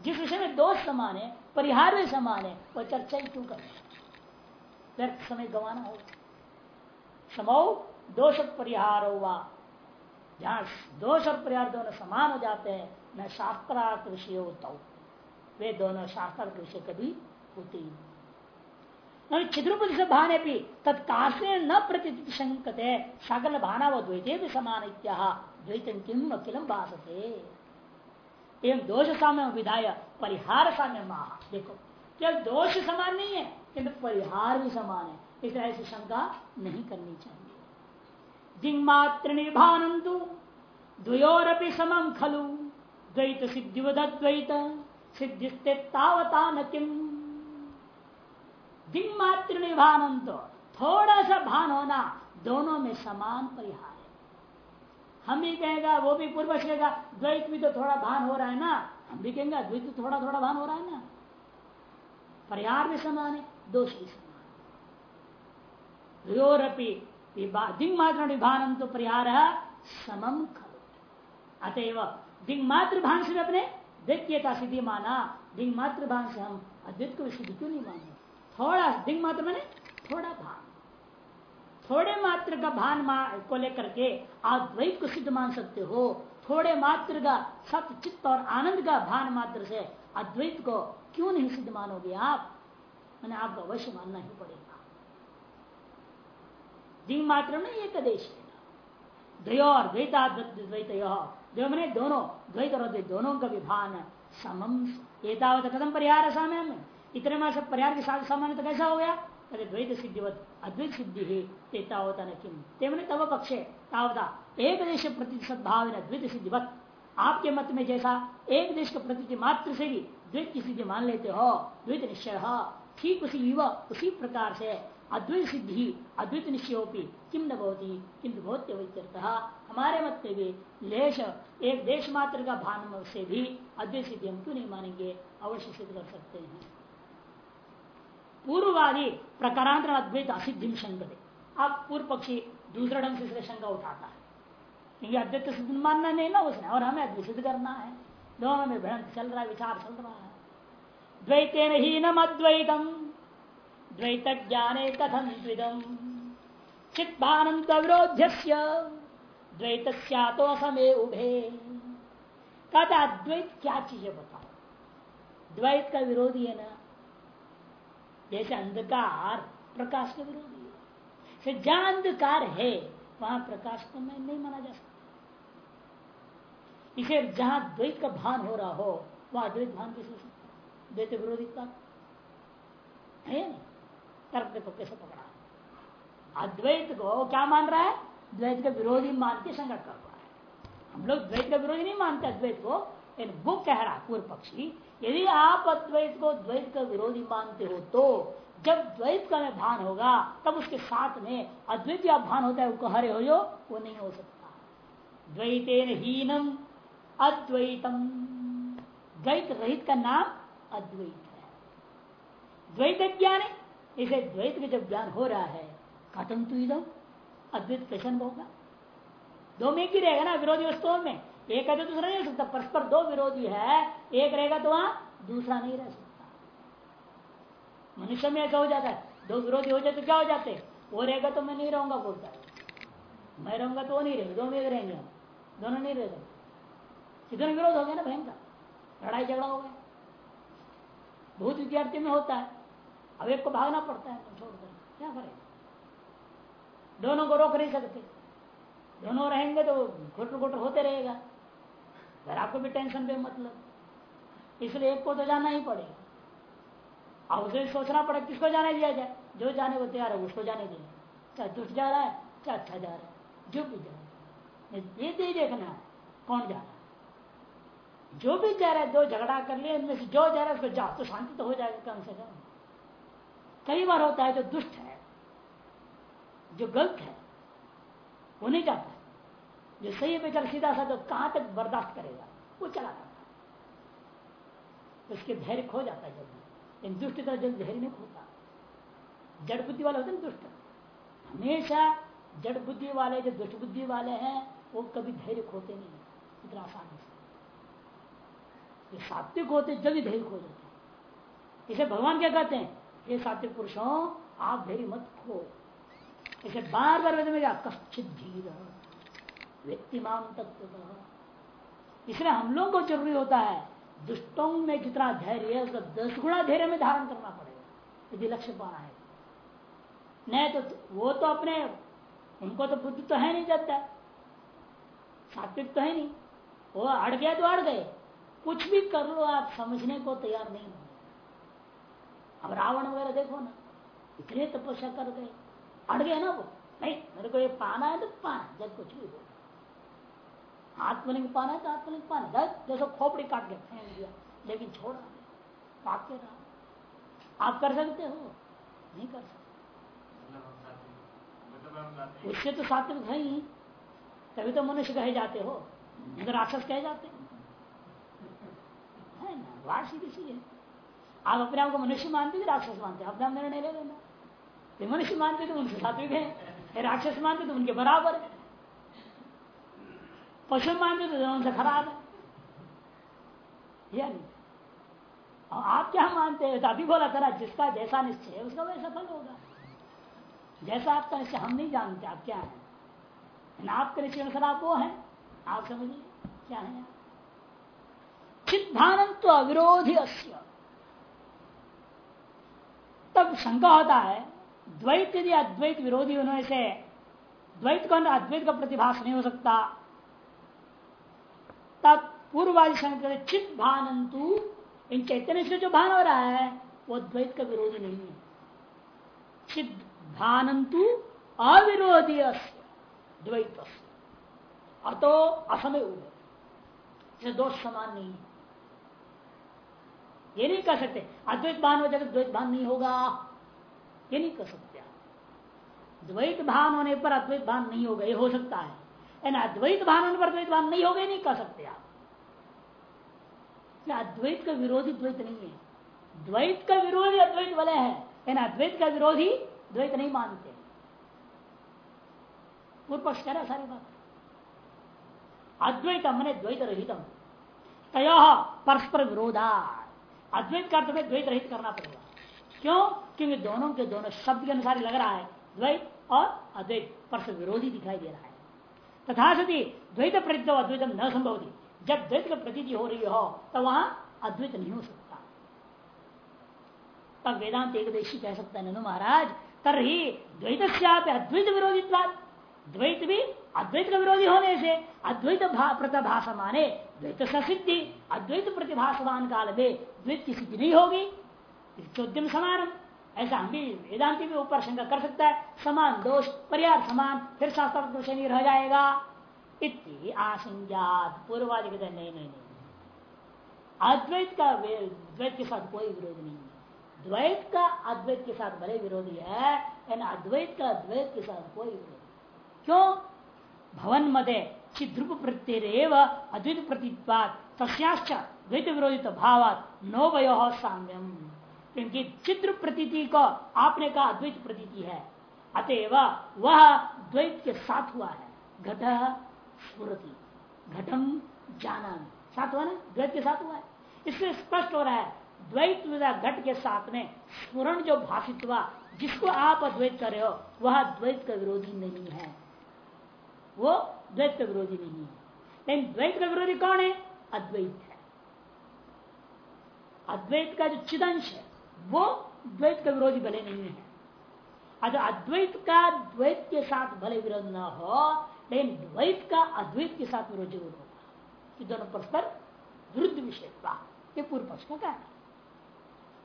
जिस विषय में दोष समान है, परिहार भी समान है, वह चर्चा ही क्यों करना व्यर्थ समय गंवाना हो समो दोष परिहार हुआ जहाँ दोष और परिहार दोनों समान हो जाते हैं, न शास्त्रार्थ विषय होता हूँ। वे दोनों शास्त्रार्थ विषय कभी होते ही छिद्रुपति से भाने भी तत्काशे न प्रतीत शंकते सकल भाना व द्वैते भी समान द्वैतम किम अखिलम भाषते एवं दोष साम्य विधाय परिहार साम्य महा देखो, केवल दोष समान नहीं है, किंतु परिहार भी समान है। इस ऐसी शंका नहीं करनी चाहिए। दिंगमात्र निर्भानंतु द्वयोरपि समम खलु। द्वैत सिद्धिवद्वैत सिद्धिस्ते तावता न किम। दिंगमात्र तो थोड़ा सा भान होना दोनों में समान परिहार है। हम भी कहेगा, वो भी पूर्व कहेगा, द्वैत भी तो थोड़ा भान हो रहा है ना? हम भी कहेंगे द्वैत तो थोड़ा थोड़ा भान हो रहा है ना? परिहार भी समान है, दोष भी समान दिंग मात्र विभान तो परिहार समम खल। अतएव दिंग मात्र भान से अपने द्वितीयता सिद्धि माना। दिंग मात्र भान से हम अद्वित को सिद्धि क्यों नहीं माने थोड़ा दिंग मात्र मैंने थोड़ा भान। थोड़े मात्र का भान को लेकर के आप द्वैत को सिद्ध मान सकते हो। थोड़े मात्र का सत्य चित्त और आनंद का भान मात्र से अद्वैत को क्यों नहीं सिद्ध मानोगे आप? मैंने आपको अवश्य मानना ही पड़ेगा। दिंग मात्र में एक देश और द्वैता द्वैत द्वय मैंने दोनों, द्वैत और द्वैत दोनों का विभान समम। एतावत कदम परिहार सामने में इतने में सब परिहार के साथ सामान्य तो कैसा हो गया? अरे द्वैत सिद्धिवत, अद्वैत सिद्धि ही तेतावता न तब पक्षे तावता एक देश प्रति सद्भाव द्वैत सिद्धिवत। आपके मत में जैसा एक देश के प्रति मात्र से भी द्वैत की सिद्धि मान लेते हो, द्वैत निश्चय ठीक उसी युवा, उसी प्रकार से अद्वैत सिद्धि अद्वैत निश्चयोपी किम न भवती किंतु वैत्यर्थ हमारे मत में भी लेश एक देश मात्र का भान से भी अद्वैत सिद्धि हम क्यों नहीं मानेंगे? अवश्य सिद्ध कर सकते हैं। पूर्ववादी प्रकारांतर अद्वैत असिद्धि शंकर अब पूर्व पक्षी दूसरा ढंग से शंका उठाता है। क्योंकि अद्वैत सिद्ध मानना नहीं ना उसने, और हमें अद्वैत सिद्ध करना है। दोनों में भ्रंत चल रहा है, विचार चल रहा है। द्वैतेन हीनम अद्वैतम द्वैत ज्ञाने कथम द्विदम। चित्तानंद विरोध्य द्वैत तो समय उभे। कहता अद्वैत क्या चीज़ है बताओ द्वैत का विरोधी है ना? जैसे अंधकार प्रकाश का विरोधी है। जहाँ अंधकार है, वहाँ प्रकाश को मैं नहीं माना जा सकता। इसे जहाँ द्वैत का भान हो रहा हो, वह अद्वैत भान हो सकता द्वैत विरोधिता है तर्क देखो कैसे पकड़ा। अद्वैत को क्या मान रहा है? द्वैत का विरोधी मान के संकट कर रहा है। हम लोग द्वैत का विरोधी नहीं मानते अद्वैत को। वो कह रहा पूर्व पक्षी, यदि आप अद्वैत को द्वैत का विरोधी मानते हो तो जब द्वैत का भान होगा, तब उसके साथ में अद्वैत या भान होता है, वो हरे हो जो, वो नहीं हो सकता। द्वैतेन हीनम अद्वैतम। द्वैत रहित का नाम अद्वैत है। द्वैत ज्ञान, इसे द्वैत का जब ज्ञान हो रहा है कथम तु इधम अद्वैत कैसे होगा? दो में ही रहेगा ना विरोधी वस्तुओं में। एक है तो दूसरा नहीं रह सकता। परस्पर दो विरोधी है, एक रहेगा तो वहाँ दूसरा नहीं रह सकता। मनुष्य में ऐसा हो जाता है। दो विरोधी हो जाए तो क्या हो जाते? वो रहेगा तो मैं नहीं रहूँगा, बोलता है। मैं रहूँगा तो वो नहीं रहेगा दो में रहेंगे। दोनों नहीं रहेगा कितने विरोध हो गया ना भयंकर। लड़ाई झगड़ा हो गया। बहुत विद्यार्थी में होता है। अब एक को भागना पड़ता है छोड़कर क्या करें दोनों को रोक नहीं सकते। दोनों रहेंगे तो घुट घुट होते रहेगा। फिर आपको भी टेंशन पे मतलब। इसलिए एक को तो जाना ही पड़ेगा। अब उसे सोचना पड़ेगा किसको जाने दिया जाए? जो जाने को तैयार है, उसको जाने दिया चाहे दुष्ट जा रहा है, चाहे अच्छा जा रहा है, जो भी जा रहा है। ये तो देखना कौन जा रहा है। जो भी जा रहा है, दो झगड़ा कर लिया इनमें से जो जा रहा है, उसको जा तो शांति तो हो जाएगा कम से कम। कई बार होता है जो दुष्ट है, जो गलत है, वो नहीं जाता जो सही है बेचारा सीधा सा तो कहाँ तक बर्दाश्त करेगा? वो चला जाता उसके धैर्य खो जाता है जल्दी इन दुष्ट तरह जल्दी धैर्य नहीं खोता। जड़ बुद्धि वाले होते दुष्ट। हमेशा जड़ बुद्धि वाले, जो दुष्ट बुद्धि वाले हैं, वो कभी धैर्य खोते नहीं इतना आसानी से जो सात्विक होते भी धैर्य खो जाते हैं। इसे भगवान क्या कहते हैं? ये सात्विक पुरुषों, आप धैर्य मत खो। इसे बार बार वेद में कश्चित धीर। व्यक्तिमान तत्व इसलिए हम लोग को ज़रूरी होता है, दुष्टों में जितना धैर्य है, उसका दस गुणा धैर्य में धारण करना पड़ेगा, यदि लक्ष्य पाना है। नहीं तो वो तो अपने, उनको तो बुद्धि तो है नहीं जाता सात्विक तो है नहीं। वो अड़ गया तो अड़ गए। कुछ भी कर लो, आप समझने को तैयार नहीं हो। अब रावण वगैरह देखो ना, इतने तपस्या कर गए। अड़ गए ना वो। नहीं, मेरे को ये पाना है तो पाना, जब कुछ भी हो। आत्मलिंग पाना है तो आत्मलिंग पाना जैसे खोपड़ी काट के फेंक दिया, लेकिन छोड़ा के रहा आप कर सकते हो, नहीं कर सकते। उससे तो सात्विक है ही। तभी तो मनुष्य कहे जाते हो। अगर राक्षस कहे जाते है। ना? बात सीधी सी है। आप अपने आप को मनुष्य मानते थे राक्षस मानते अपने आप निर्णय ले लेना। मनुष्य मानते तो उनसे सात्विक है। राक्षस मानते तो उनके बराबर है। पशु मानते तो उनसे खराब है या नहीं। आप क्या मानते हैं? तो अभी बोला था जिसका जैसा निश्चय है, उसका वैसा फल होगा। जैसा आपका निश्चय, हम नहीं जानते आप क्या है। आपके निश्चय अनुसार आप वो है। आप समझिए, क्या है चित तो अविरोधी अस्य। तब शंका होता है, द्वैत यदि अद्वैत विरोधी होने से, द्वैत का अद्वैत का प्रतिभास नहीं हो सकता। तब पूर्ववादी शंकर चित भानंतु, इन चैतन्य से जो भान हो रहा है, वो द्वैत का विरोधी नहीं है। चित भानंतु अविरोधी द्वैत अतो असमय हुए दोष समान नहीं है। ये नहीं कह सकते, अद्वैत भान हो जाए तो द्वैत भान नहीं होगा। ये नहीं कह सकते द्वैत भान होने पर अद्वैत भान नहीं होगा, ये हो सकता है। अद्वैत भान द्वैत भान नहीं हो गए नहीं कह सकते आप। अद्वैत का विरोधी द्वैत नहीं है। द्वैत का विरोधी अद्वैत वाले है अद्वैत का विरोधी द्वैत नहीं मानते। पक्ष कह सारी बात? अद्वैतम मैंने द्वैत रहितम। तय परस्पर विरोधा अद्वैत का में द्वैत रहित करना पड़ेगा। क्यों? क्योंकि दोनों के दोनों शब्द के अनुसार लग रहा है, द्वैत और अद्वैत। परस्पर विरोधी दिखाई दे रहा है। तथा सती द्वैत प्रति अद्वैतम न संभव थी जब द्वैत की प्रती हो रही हो तो वहाँ अद्वैत नहीं हो सकता। तब वेदांत एकदेशी कह सकता है, ननु महाराज, तरही द्वैत अद्वैत विरोधी द्वैत भी अद्वैत का विरोधी होने से अद्वैत प्रतिभाष माने द्वैत सिद्धि, अद्वैत प्रतिभाषमान काल में द्वैत की सिद्धि नहीं होगी। चौद्यम समान ऐसा हम भी वेदांति भी ऊपर शंका कर सकता है। समान दोष पर्याप्त समान, फिर शास्त्र दोष नहीं रह जाएगा। इति आसंज्ञात पूर्वादि कहते नहीं नहीं नहीं। अद्वैत का द्वैत के साथ कोई विरोध नहीं है। द्वैत का अद्वैत के साथ भले विरोधी है यानी अद्वैत का द्वैत के साथ कोई विरोध क्यों? भवन मते चिद्रुप प्रत्यय अद्वैत प्रतिपात तस्याश्च द्वैत विरोधी भाव नोवयो साम्यम। क्योंकि चित्र प्रतीति को आपने कहा अद्वैत प्रतीति है। अतएव वह द्वैत के साथ हुआ है। घट स्मृति। घटम जाना साथ हुआ ना? द्वैत के साथ हुआ है। इससे स्पष्ट हो रहा है, द्वैत घट के साथ में स्मरण जो भाषित हुआ, जिसको आप अद्वैत कर रहे हो, वह द्वैत का विरोधी नहीं है। वो द्वैत का विरोधी नहीं है। लेकिन द्वैत का विरोधी कौन है? अद्वैत है। अद्वैत का जो चिदंश है वो द्वैत का विरोधी भले नहीं है। अगर अद्वैत का द्वैत के साथ भले विरोध न हो, लेकिन द्वैत का अद्वैत के साथ विरोध ज़रूर होगा। कि दोनों परस्पर विरुद्ध विषय ये पूर्व पक्ष का कहना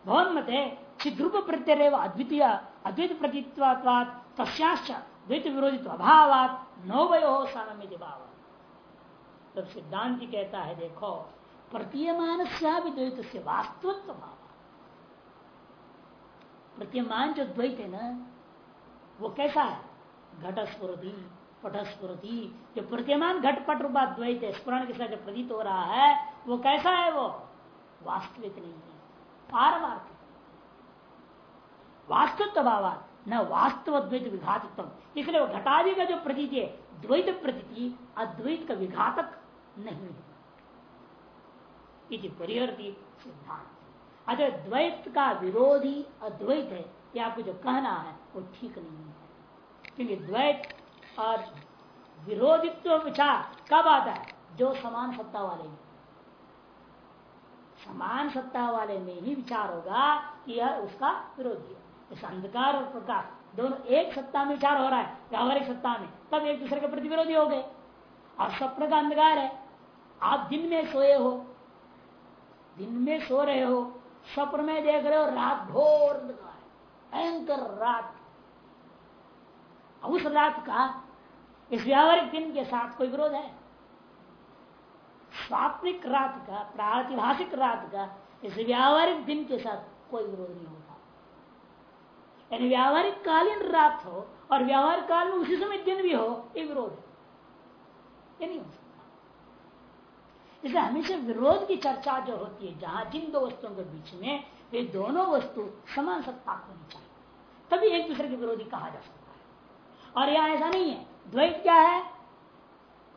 भवन मत है छिद्रुप प्रत्यय अद्वितीय, अद्वैत प्रतित्वाद तस्याश्च द्वैत विरोधित्व अभावात नौवयो साम्य भाव। तब सिद्धांत कहता है, देखो प्रतीयमान भी द्वैत से वास्तवत्व भाव। प्रतीयमान जो द्वैत है ना, वो कैसा है? घटस्फुरति, पटस्फुरति। जो प्रतीयमान घटपट रूपा द्वैत है स्मरण के साथ प्रतीत हो रहा है, वो कैसा है वो? वास्तविक नहीं है। पारमार्थिक। वास्तव भाव न वास्तव द्वैत विघातित्व इसलिए वो घटादि का जो प्रतीत है, द्वैत प्रतीति अद्वैत का विघातक नहीं है। परिहरती सिद्धांत। अगर द्वैत का विरोधी अद्वैत है। ये आपको जो कहना है, वो ठीक नहीं है। क्योंकि द्वैत और विरोधित्व विचार कब आता है? जो समान सत्ता वाले में समान सत्ता वाले में ही विचार होगा कि यह उसका विरोधी है। इस अंधकार और प्रकाश, दोनों एक सत्ता में विचार हो रहा है, व्यावहारिक सत्ता में, तब एक दूसरे के प्रति विरोधी हो गए। और स्वप्न का अंधकार है। आप दिन में सोए हो, दिन में सो रहे हो स्वप्न में देख रहे हो, रात अंधकार भयंकर रात। उस रात का इस व्यावहारिक दिन के साथ कोई विरोध है? स्वाप्निक रात का, प्रातिभाषिक रात का इस व्यावहारिक दिन के साथ कोई विरोध नहीं होता। यानी व्यावहारिक कालीन रात हो और व्यावहारिक काल में उसी समय दिन भी हो, ये विरोध है। ये नहीं हो सकता। इसलिए हमेशा विरोध की चर्चा जो होती है, जहाँ जिन दो वस्तुओं के बीच में वे दोनों वस्तु समान सत्ता होनी चाहिए, तभी एक दूसरे के विरोधी कहा जा सकता है। और यह ऐसा नहीं है। द्वैत क्या है?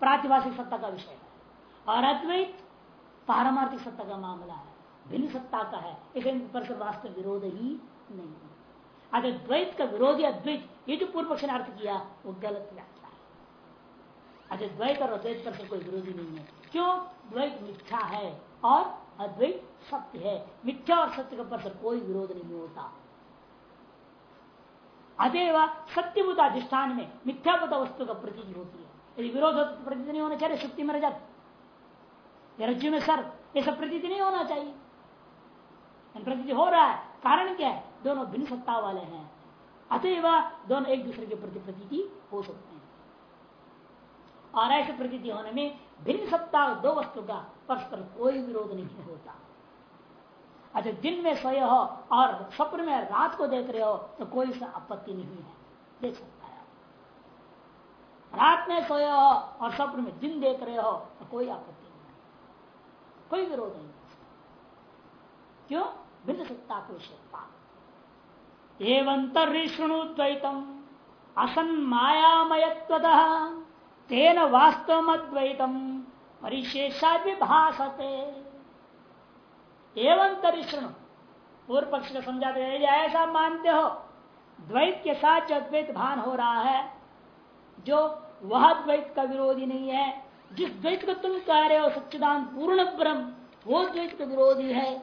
प्रातिभाषिक सत्ता का विषय है। और अद्वैत पारमार्थिक सत्ता का मामला है। भिन्न सत्ता का है। इसे पर से वास्तव विरोध ही नहीं है। अगर द्वैत का विरोधी अद्वैत ये जो पूर्व पक्ष ने अर्थ किया, वो गलत है। अच्छा द्वैत और अद्वैत पर कोई विरोधी नहीं है। क्यों? द्वैत मिथ्या है और अद्वैत सत्य है। मिथ्या और सत्य के पर कोई विरोध नहीं होता। अतएव सत्यभूत अधिष्ठान में मिथ्याभूत वस्तु का प्रतीति होती है। यदि विरोध तो प्रतीति नहीं होना चाहिए सुक्ति में रजत रज्जु में सर ये सब प्रतीति नहीं होना चाहिए। प्रतीति हो रहा है। कारण क्या है? दोनों भिन्न सत्ता वाले हैं। अतएव दोनों एक दूसरे के प्रति प्रतीति हो सकते और ऐसे प्रतीति होने में भिन्न सत्ता दो वस्तु का परस्पर कोई विरोध नहीं होता। अच्छा दिन में सोए हो और स्वप्न में रात को देख रहे हो तो कोई सा आपत्ति नहीं है। देख सकता है रात में सोए हो और स्वप्न में दिन देख रहे हो तो कोई आपत्ति नहीं है। कोई विरोध नहीं क्यों? भिन्न सत्ता को विषयता एवं तर्षणु द्वैतम। असन मायामयत्व तेन वास्तव अद्वैतम परिशेषा विभाषते एवं तरिश्रण पूर्व पक्ष का समझाते हैं ऐसा मानते हो, द्वैत के साथ जो अद्वैत भान हो रहा है, जो वह द्वैत का विरोधी नहीं है, जिस द्वैत को तुम कह रहे हो, सच्चिदान पूर्ण ब्रह्म, वो द्वैत का विरोधी है।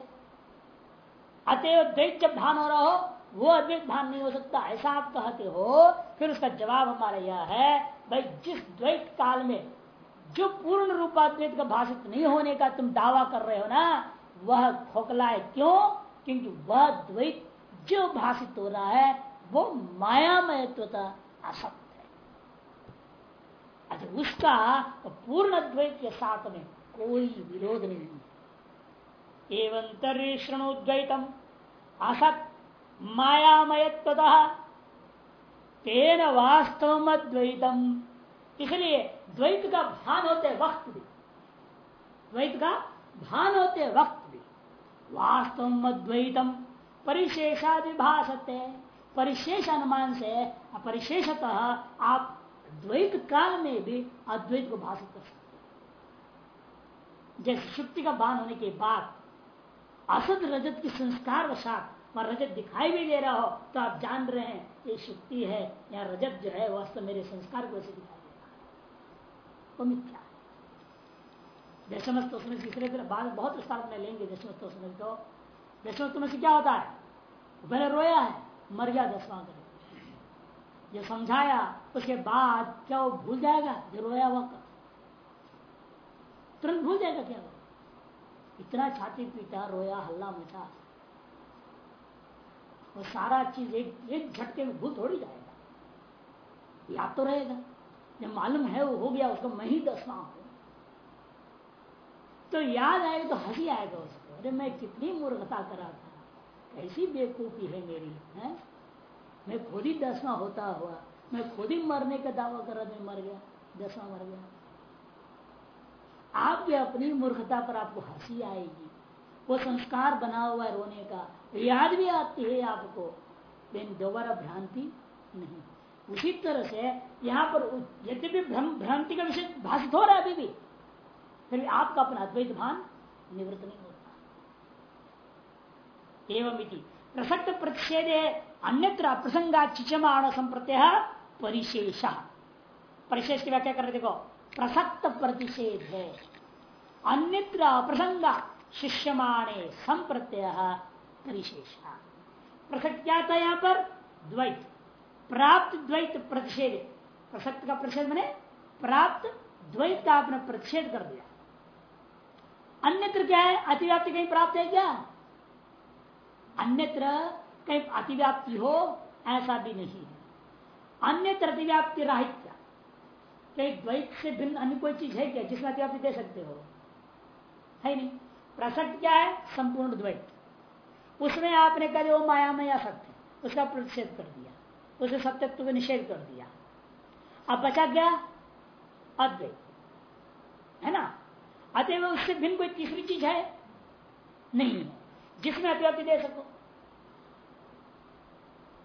अतएव द्वैत जब भान हो रहा हो, वो अद्वैत भान नहीं हो सकता। ऐसा आप कहते हो, फिर उसका जवाब हमारा यह है भाई, जिस द्वैत काल में जो पूर्ण रूपाद्वैत का भाषित नहीं होने का तुम दावा कर रहे हो ना, वह खोखला है क्यों? क्योंकि वह द्वैत जो भाषित हो रहा है, वो मायामयत्वता असत्य है। अच्छा उसका पूर्ण द्वैत के साथ में कोई विरोध नहीं एवं तरीणुद्वैतम असत मायामयत्वता तेन वास्तव द्वैतम इसलिए द्वैत का भान होते वक्त भी। द्वैत का भान होते वक्त भी। वास्तव अद्वैतम परिशेषादि भाषते परिशेष अनुमान से परिशेषतः आप द्वैत काल में भी अद्वैत को भाषित कर सकते जैसे शुक्ति का भान होने के बाद असद रजत की संस्कार वसात वह रजत दिखाई भी दे रहा हो तो आप जान रहे हैं ये शुक्ति है या रजत जो है वास्तव मेरे संस्कार को वैसे दिखाई दे रहा है। वो मिथ्या दशमस्त उसमें तीसरे फिर बाद बहुत विस्तार में लेंगे दशमस्त उसमें तो दशमस्त में से क्या होता है? पहले रोया है, मर गया दसवां कर जो समझाया, उसके बाद क्या वो भूल जाएगा? जो रोया हुआ कर तुरंत भूल जाएगा क्या वो? इतना छाती पीटा, रोया, हल्ला मचा। वो सारा चीज़ एक एक झटके में भूल थोड़ी जाएगा। याद तो रहेगा। जब मालूम है वो हो गया, उसको मैं ही दसवा हूँ। तो याद आएगा तो हँसी आएगा उसको। अरे मैं कितनी मूर्खता करा था। कैसी बेवकूफ़ी है मेरी, है? मैं खुद ही दसवा होता हुआ, मैं खुद ही मरने का दावा कर मैं मर गया, दसवा मर गया। आप भी अपनी मूर्खता पर आपको हँसी आएगी। वो संस्कार बना हुआ है रोने का। याद भी आती है आपको। लेकिन दोबारा भ्रांति नहीं। उसी तरह से यहाँ पर यद्यपि भ्रांति का विषय भाषित हो रहा है अभी भी, फिर आपका अपना अद्वैत भान निवृत्त नहीं होता। एवं प्रसक्त प्रतिषेध अन्यत्र प्रसंगा चिचमाण संप्रत्य परिशेष। परिशेष की व्याख्या कर देखो। प्रसक्त प्रतिषेध। है अन्यत्र अप्रसंगा शिष्यमाणे संप्रत्यय परिशेष। प्रसक्त क्या था यहाँ पर द्वैत। प्राप्त द्वैत प्रतिषेध। प्रसक्त का प्रतिषेध मैंने प्राप्त द्वैत का आपने प्रतिषेध कर दिया। अन्यत्र क्या है? अतिव्याप्ति कहीं प्राप्त है क्या? अन्यत्र कहीं अतिव्याप्ति हो, ऐसा भी नहीं है। अन्यत्र अतिव्याप्ति राहित्य कहीं द्वैत से भिन्न अन्य कोई चीज़ है क्या जिसमें अतिव्याप्ति दे सकते हो है नहीं। प्रसक्त क्या है, संपूर्ण द्वैत। उसमें आपने कहा वो माया में या सत्य। उसका प्रतिषेध कर दिया। उसे सत्यत्व का निषेध कर दिया। अब बचा क्या? अद्वैत। है ना? अतएव उससे भिन्न कोई तीसरी चीज़ है? नहीं है। जिसमें अतिव्याप्ति दे सको।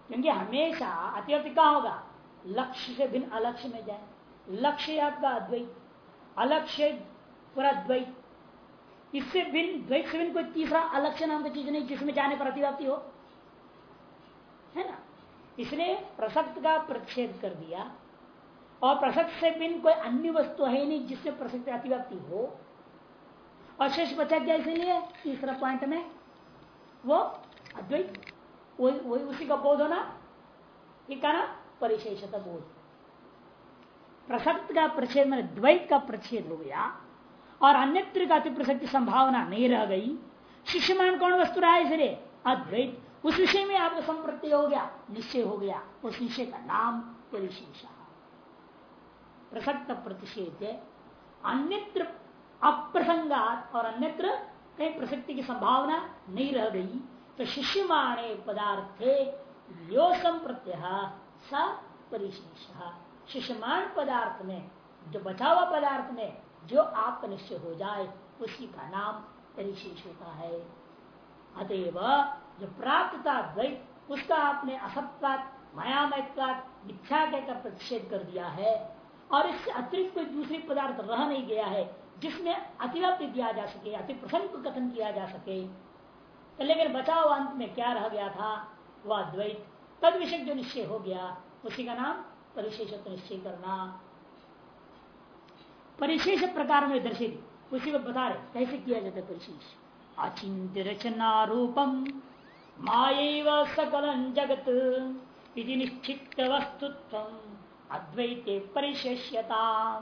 क्योंकि हमेशा अतिव्याप्ति कहा होगा? लक्ष्य से भिन्न अलक्ष्य में जाए। लक्ष्य आपका अद्वैत। अलक्ष्य पूरा द्वैत। इससे भिन्न द्वैत से भिन्न कोई तीसरा अलक्ष्य नाम की चीज़ नहीं जिसमें जाने पर अतिव्याप्ति हो। है ना? इसलिए प्रसक्त का प्रतिषेध कर दिया। और प्रसक्त से बिन कोई अन्य वस्तु है नहीं जिससे प्रसक्त अतिव्याप्ति हो। और शेष बचा क्या इसीलिए? तीसरा पॉइंट में वो अद्वैत वही उसी का बोध होना ठीक है ना? परिशेषता बोध। प्रसक्त का प्रच्छेद, मैंने द्वैत का प्रच्छेद हो गया। और अन्यत्र का प्रसक्ति संभावना नहीं रह गई। शिष्यमान कौन वस्तु रहा है इसलिए? अद्वैत। उस विषय में आपका संप्रत्ति हो गया, निश्चय हो गया। उस निश्चय का नाम परिशेष। प्रसक्त प्रतिषेध। अन्यत्र अप्रसंगात और अन्यत्र कहीं प्रसक्ति की संभावना नहीं रह गई। तो शिष्यमाणे पदार्थ यो संप्रत्य स परिशेष। शिष्यमान पदार्थ में, जो बचा हुआ पदार्थ में जो आपका निश्चय हो जाए, उसी का नाम परिशेष होता है। अतएव, जो प्राप्त द्वैत, उसका आपने असत्वात, मायामयत्वात मिथ्या कहकर प्रतिषेध कर दिया है, और इससे अतिरिक्त कोई दूसरी पदार्थ रह नहीं गया है, जिसमें अतिव्याप्ति दिया जा सके, अति प्रसंग को कथन किया जा सके। तो लेकिन बचाव अंत में क्या रह गया था? वह द्वैत। तद विषय जो निश्चय हो गया, उसी का नाम परिशेष निश्चय करना। परिशेष प्रकार में दर्शित। उसी को बता रहे, कैसे किया जाता है परिशेष? अचिंत्य रचना रूपम माएव सकल जगत, इति निश्चित वस्तुत्व, अद्वैते परिशेष्यता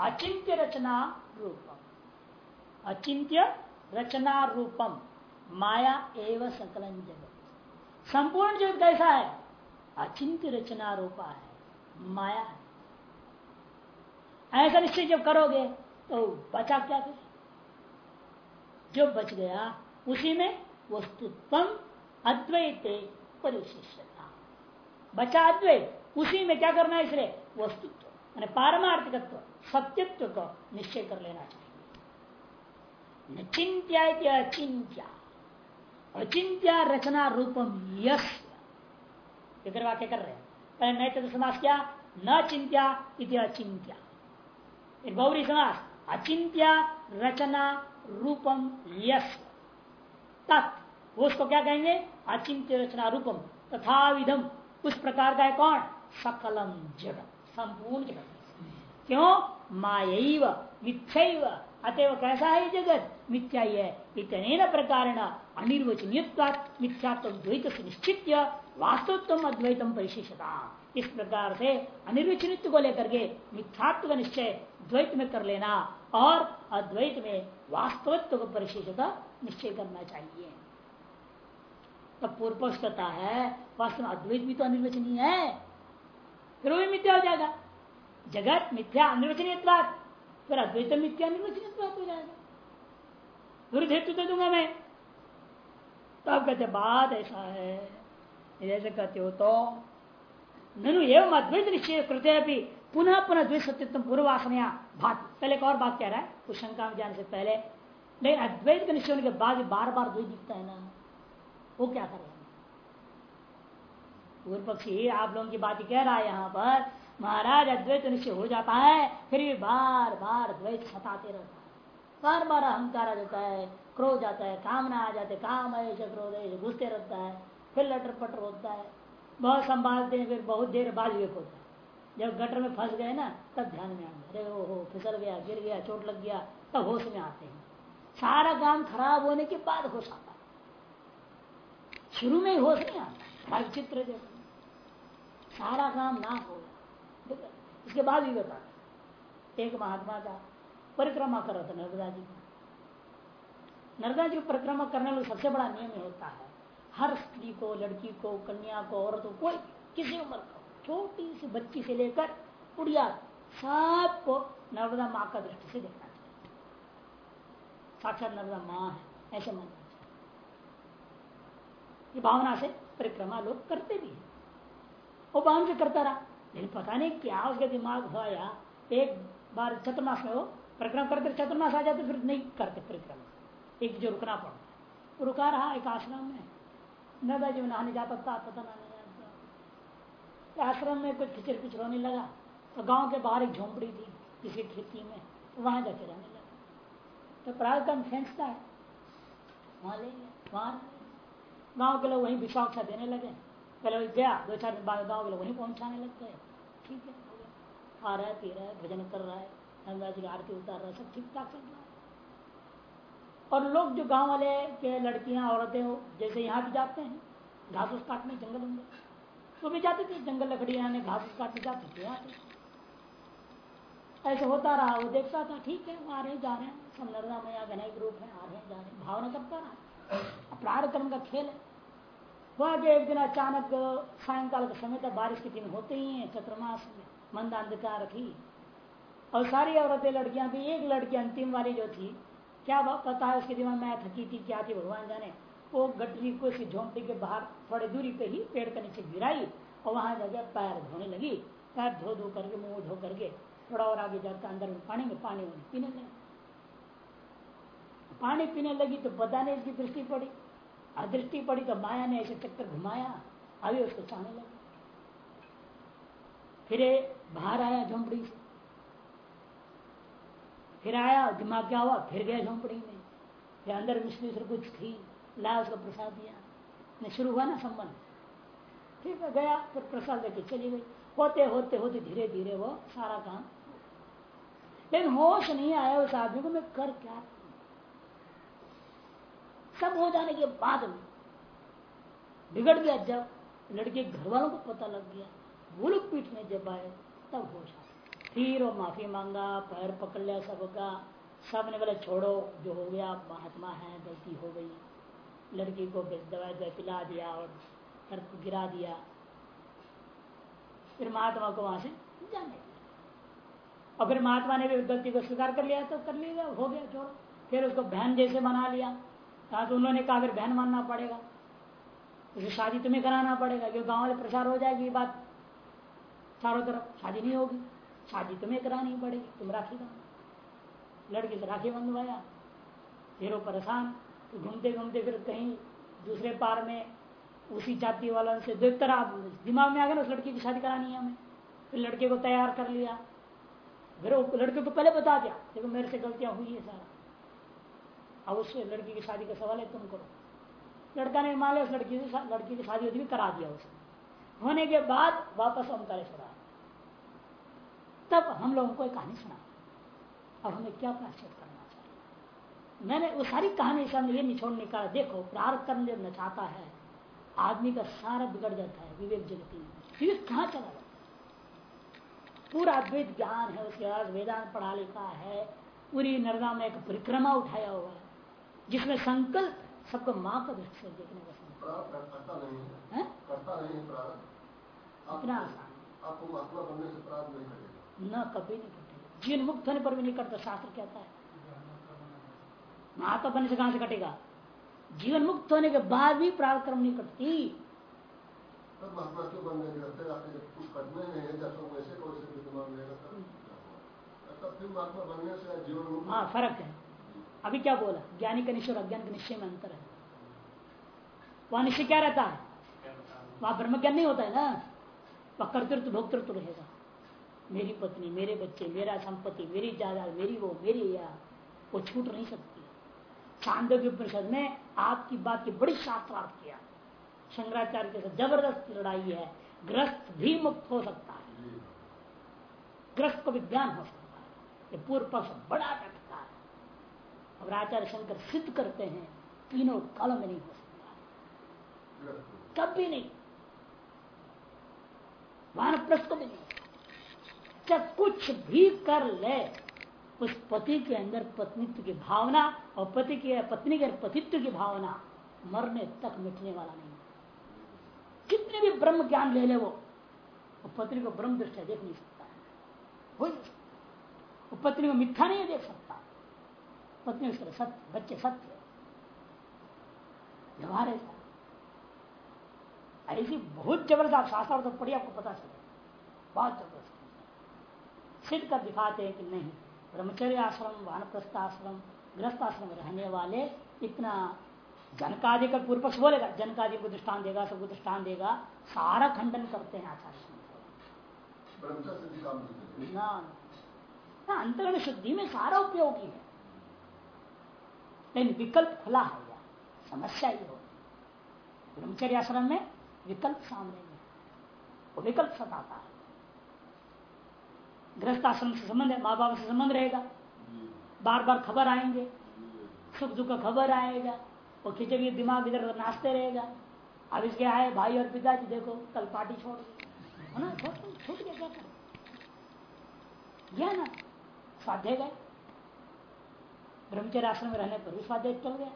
अचिंत्य रचना रूपम। अचिंत्य रचना रूपम, माया एवं सकलन जगत। संपूर्ण जगत कैसा है? अचिंत्य रचना रूपा है, माया है। ऐसा निश्चय जब करोगे तो बचा क्या फिर जो बच गया, उसी में वस्तुत्व अद्वैत परिशिष्टता बचा अद्वैत, उसी में क्या करना है इसलिए? वस्तुत्व मैंने पारमार्थिकत्व, सत्यत्व को निश्चय कर लेना चाहिए। चिंत्या अचिंत्या। अचिंत्या रचना रूपम यश वाक्य कर रहे हैं। पहले नए समास क्या, न चिंत्या अचिंत्या। गौरी समास अचिंत्या रचना रूपम यश तत् उसको क्या कहेंगे? अचिंत्य रचना रूपम तथा विधम उस प्रकार का है कौन? सकलम जगत संपूर्ण जगत. क्यों? मायव, मिथ्यव. अतएव कैसा है जगत? मिथ्या ही है. इतने प्रकार अनिर्वचनीय मिथ्यात्व द्वैत से निश्चित वास्तवत्व अद्वैतम परिशेषता इस प्रकार से अनिर्वचनित्व को लेकर के मिथ्यात्व का निश्चय द्वैत में कर लेना और अद्वैत में वास्तवित्व को परिशेषता निश्चय करना चाहिए। तो पूर्व पक्ष है, वास्तव में अद्वैत भी तो अनिर्वचनीय है। फिर वही मिथ्या हो जाएगा। जगत मिथ्या अनिर्वचनीय फिर अद्वैत मिथ्या अनिर्वचनीय हो जाएगा। विरुद्ध हेतु दे दूँगा मैं। तब तो कहते बात ऐसा है। ऐसे कहते हो तो ननु एवं अद्वैत निश्चय कृत्य भी पुनः पुनः द्वैत सत्यत्म पूर्वासनया भात। पहले एक और बात कह रहा है कुछ शंका में जाने से पहले, लेकिन अद्वैत का निश्चय होने के बाद बार बार द्वैत दिखता है ना? वो क्या करें? पूर्व पक्षी, आप लोगों की बात कह रहा है यहाँ पर, महाराज अद्वैत निश्चय हो जाता है, फिर भी बार बार द्वैत सताते रहता है। बार बार अहंकार आ जाता है, क्रोध आता है, कामना आ जाते काम ऐसे क्रोध घुसते रहता है, फिर लटर पटर होता है। बहुत संभालते हैं, फिर बहुत देर बाद विवेक होता है। जब गटर में फंस गए ना, तब ध्यान में आते अरे ओ हो फिसल गया, गिर गया, चोट लग गया, तब होश में आते हैं। सारा काम खराब होने के बाद होश आता है। शुरू में ही होश नहीं आता हर चित्र जैसे। सारा काम ना हो। इसके बाद भी बता एक महात्मा का परिक्रमा कर रहा था नर्मदा जी। का नर्मदा जी परिक्रमा करने में सबसे बड़ा नियम होता है हर स्त्री को, लड़की को, कन्या को, औरत को कोई किसी उम्र को, छोटी सी बच्ची से लेकर उड़िया सबको नर्मदा माँ का दृष्टि से देखना चाहिए। साक्षात नर्मदा माँ है, ऐसे मानना चाहिए। ये भावना से परिक्रमा लोग करते भी है। वो भावना से करता रहा, लेकिन पता नहीं क्या उसके दिमाग हुआ एक बार चतुर्मास में वो परिक्रमा करते, चतुर्मास आ जाते, फिर नहीं करते परिक्रमा। एक जो रुकना पड़ता है रुका रहा, एक आश्रम में। नदा जी नहाने जाता था पता ना आश्रम में कुछ खिचड़ पिचड़ होने लगा तो गाँव के बाहर एक झोंपड़ी थी किसी खेती में तो वहाँ जाके रहने लगा। तो प्रार्थना फेंकता है वहाँ ले वहाँ गाँव के लोग वहीं उक्षा देने लगे। पहले गया, दो चार दिन बाद गाँव के लोग वहीं पहुँचाने लग गए। ठीक है आ रहा है, पी रहा है, भजन कर रहा है जी आरती उतार रहा है, सब ठीक ठाक चल रहा है। और लोग जो गाँव वाले के लड़कियाँ, औरतें हो जैसे यहाँ भी जाते हैं, घास उस काटने जंगल होंगे। तो भी जाते थे, जंगल लकड़ियाँ ने घास उस काटने जाते थे यहाँ ऐसे होता रहा, वो देखता था, ठीक है आ रहे जा रहे हैं। नर्मदा मैया गनाई ग्रुप है आ रहे हैं, जा रहे हैं। भावना करता रहा। प्रारक्रम का खेल है। हुआ कि एक दिन अचानक, सायंकाल के समय था बारिश के दिन होते ही हैं, चतुर्मास में, मंद अंधकार थी और सारी औरतें, लड़कियाँ भी, एक लड़की अंतिम वाली जो थी क्या पता है उसके दिमाग में थकी थी क्या थी भगवान जाने? वो गटरी को सी झोंपड़ी के बाहर थोड़ी दूरी पे ही पेड़ के नीचे गिराई और वहाँ जाकर पैर धोने लगी। पैर धो धो करके, मुँह धो करके थोड़ा और आगे जाकर अंदर में पानी में पानी पीने लगे। पानी पीने लगी तो पता नहीं इसकी दृष्टि पड़ी। अदृष्टि पड़ी तो माया ने ऐसे चक्कर घुमाया अभी उसको चाहने लगा। फिर बाहर आया झोंपड़ी से। फिर आया, दिमाग क्या हुआ? फिर गया झोंपड़ी में। फिर अंदर मिश्री कुछ थी ला उसको प्रसाद दिया। शुरू हुआ ना संबंध। ठीक है, गया, फिर प्रसाद लेके चली गई। होते होते होते धीरे धीरे वो सारा काम लेकिन होश नहीं आया उस आदमी को, मैं कर क्या? सब हो जाने के बाद में बिगड़ गया। जब लड़के घर वालों को पता लग गया, वो लोग में जब आए, तब होश फिर वो माफ़ी मांगा, पैर पकड़ लिया सबका सबने बोले छोड़ो, जो हो गया, महात्मा है, गलती हो गई। लड़की को दवाई पिला दिया और सर को गिरा दिया। फिर महात्मा को वहाँ से जाने और फिर महात्मा ने भी गलती को स्वीकार कर लिया तो कर लिया, हो गया, छोड़ो। फिर उसको बहन जैसे बना लिया। कहा तो उन्होंने कहा फिर बहन मानना पड़ेगा उसे शादी तुम्हें कराना पड़ेगा, क्योंकि गाँव में प्रचार हो जाएगी बात। चारों तरफ़ शादी नहीं होगी। शादी तुम्हें करानी पड़ेगी, तुम राखी बंधो लड़के से राखी बंधवाया। फिर वो परेशान तो घूमते घूमते फिर कहीं दूसरे पार में उसी जाति वाला से देखते रहा दिमाग में आ गया ना उस लड़की की शादी करानी है हमें। फिर लड़के को तैयार कर लिया। फिर लड़के को पहले बता दिया, देखो मेरे से गलतियाँ हुई है सारा। अब उससे लड़की की शादी का सवाल है, तुम करो। लड़का ने मान लिया उस लड़की से लड़की की शादी भी करा दिया उसने होने के बाद वापस ओंकारेश्वर तब हम लोगों को एक कहानी सुना। अब हमें क्या प्राश्चित करना चाहिए? मैंने वो सारी कहानी से ये निचोड़ निकाला देखो प्रार्थ करने जब नचाता है आदमी का सारा बिगड़ जाता है विवेक जगती विवेक कहाँ चला जाता है पूरा अद्वैत ज्ञान है उसके बाद वेदांत पढ़ा लिखा है पूरी नर्दा में एक परिक्रमा उठाया हुआ है जिसमें संकल्प सबको माँ का दृष्टि से देखने का संकल्प। इतना आसान। न कभी नहीं कटेगा जीवन मुक्त होने पर भी नहीं कटता शास्त्र कहता है। महात्मा बनने से कहाँ से कटेगा? जीवन मुक्त होने के बाद भी प्रारक्रम नहीं कटती हाँ फ़र्क है। अभी क्या बोला? ज्ञानी का निश्चय और अज्ञान के निश्चय में अंतर है। वहाँ निश्चय क्या रहता है? वहाँ ब्रह्म ज्ञान नहीं होता है ना? वह कर्तृत्व भोक्तृत्व रहेगा। मेरी पत्नी, मेरे बच्चे, मेरा संपत्ति, मेरी जायदाद, मेरी वो, मेरी या, वो छूट नहीं सकती। चांदोग्य उपनिषद में आपकी बात की बड़ी शास्त्रार्थ किया। शंकराचार्य के साथ ज़बरदस्त लड़ाई है। ग्रस्त भी मुक्त हो सकता है। ग्रस्त को विज्ञान हो सकता है। ये पूर्व पक्ष बड़ा टटका है। अब आचार्य शंकर सिद्ध करते हैं, तीनों कालों में नहीं हो सकता। कभी नहीं। वानप्रस्थ को भी नहीं। जब कुछ भी कर ले, उस पति के अंदर पत्नीत्व की भावना और पति के, पत्नी के पतित्व की भावना मरने तक मिटने वाला नहीं कितने भी ब्रह्म ज्ञान ले ले वो पत्नी को ब्रह्म दृष्टि देख नहीं सकता है। वो पत्नी को मिथ्या नहीं देख सकता। पत्नी उसके सत्य, बच्चे सत्य व्यवहार ऐसा ऐसी बहुत ज़बरदस्त शास्त्र तो पढ़ी आपको पता चले। बहुत ज़बरदस्त। सिद्ध कर दिखाते हैं कि नहीं। ब्रह्मचर्य आश्रम, वानप्रस्थ आश्रम गृहस्थ आश्रम रहने वाले इतना जनकादि का पूर्व पक्ष बोलेगा, जनकादि को दृष्टान देगा, सबको दृष्टान देगा, सारा खंडन करते हैं आचार्य ना अंतरण शुद्धि में सारा उपयोगी है। लेकिन विकल्प खुला है या समस्या ही हो ब्रह्मचर्य आश्रम में विकल्प सामने में वो विकल्प सताता है। गृहस्थ आश्रम से संबंध है माँ बाप से संबंध रहेगा। बार बार खबर आएँगे सुख दुख का खबर आएगा, वो खिंचे दिमाग इधर नाचते रहेगा। अब इसके आए भाई और पिताजी, देखो, कल पार्टी छोड़ है ना? छूट गया क्या कर? गया ना, स्वाध्याय गए। ब्रह्मचर्य आश्रम में रहने पर भी स्वाध्याय चल गया।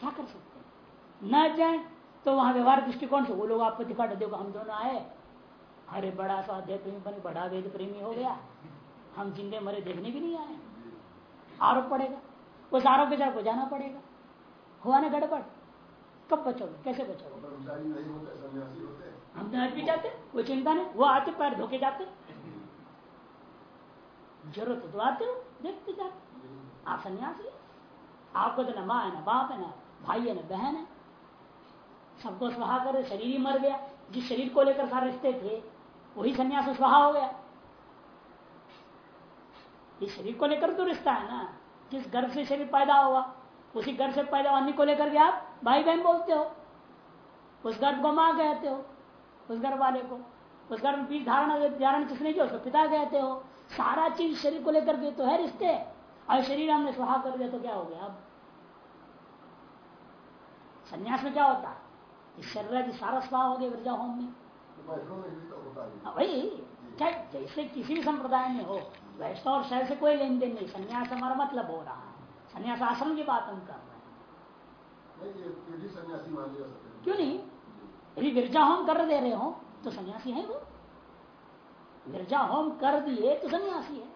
क्या कर सकते न जाए तो वहाँ व्यवहार दृष्टिकोण से वो लोग आपको दिखा देखो, हम दोनों आए। अरे बड़ा स्वाध्याय प्रेमी बने बड़ा वेद प्रेमी हो गया। हम जिंदे मरे देखने भी नहीं आए। आरोप पड़ेगा। उस आरोप के साथ जाना पड़ेगा। हुआ ना गड़बड़। कब बचोगे? कैसे बचोगे? हम तो भी जाते। कोई चिंता नहीं। वो आते पैर धोके जाते। ज़रूरत तो आते हो। देखते जाते। आप सन्यासी आपको तो न माँ है ना बाप है ना भाई है ना बहन है। सबको स्वाहा कर शरीर ही मर गया। जिस शरीर को लेकर सारे रिश्ते थे वही संन्यास स्वाहा हो गया। इस शरीर को लेकर तो रिश्ता है ना। जिस गर्भ से शरीर पैदा हुआ, उसी गर्भ से पैदा अन्य को लेकर के आप भाई बहन बोलते हो। उस गर्भ को माँ कहते हो, उस गर्भ वाले को। उस गर्भ बीज धारण धारण किसने जो उसको पिता कहते हो। सारा चीज़ शरीर को लेकर के तो है रिश्ते। और शरीर हमने स्वाहा कर दिया तो क्या हो गया अब? संन्यास में क्या होता? है शरीर सारा स्वाहा हो गया विरजा होम में। हाँ, वही क्या जैसे किसी भी संप्रदाय में हो वैष्णव और शहर से कोई लेन देन नहीं। संन्यास हमारा मतलब हो रहा है। संन्यास आश्रम की बात हम कर रहे हैं। क्यों नहीं? यदि गिरजा होम कर दे रहे हो तो सन्यासी है वो। गिरजा होम कर दिए तो सन्यासी है।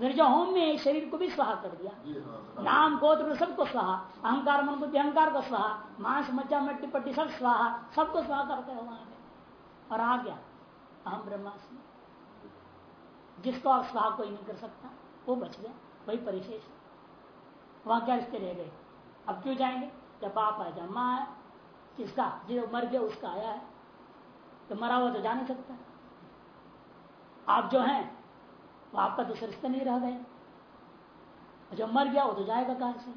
विरजा होम में शरीर को भी स्वाहा कर दिया। हाँ, नाम गोत्र सबको स्वाहा। अहंकार मन बुद्धि अहंकार को स्वाहा। मांस मज्जा मट्टी पट्टी सब स्वाहा। सबको स्वाहा करते हो वहाँ पे। और आ गया। अहम ब्रह्मास्मि। जिसको आप स्वाहा कोई नहीं कर सकता वो बच गया। वही परिशेष। वहाँ क्या रिश्ते रह गए? अब क्यों जाएँगे? जब बाप है जब माँ है किसका? जो मर गया उसका आया है। तो मरा हुआ तो जा नहीं सकता। आप जो हैं वो आपका दूसरा रिश्ता नहीं रह गए जब मर गया, वो तो जाएगा कहाँ से?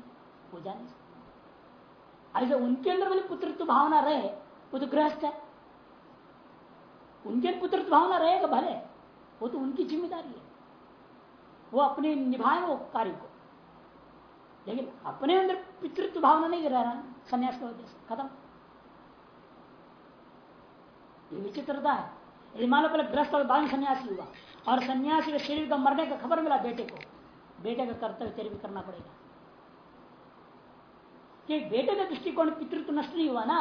वो जा नहीं सकता ऐसे उनके अंदर वाली पुत्रत्व भावना रहे, वो तो गृहस्थ है। उनके पुत्रत्व भावना रहेगा भले, वो तो उनकी ज़िम्मेदारी है। वो अपने निभाए वो कार्य को। लेकिन अपने अंदर पितृत्व भावना नहीं रह रहा, संन्यास की वजह से, खत्म। ये विचित्रता है। यदि मान पहले ग्रस्त और बांग सन्यासी हुआ और सन्यासी के शरीर का मरने का खबर मिला बेटे को। बेटे का कर्तव्य तेरे भी करना पड़ेगा। कि बेटे का दृष्टिकोण पितृत्व नष्ट नहीं हुआ ना।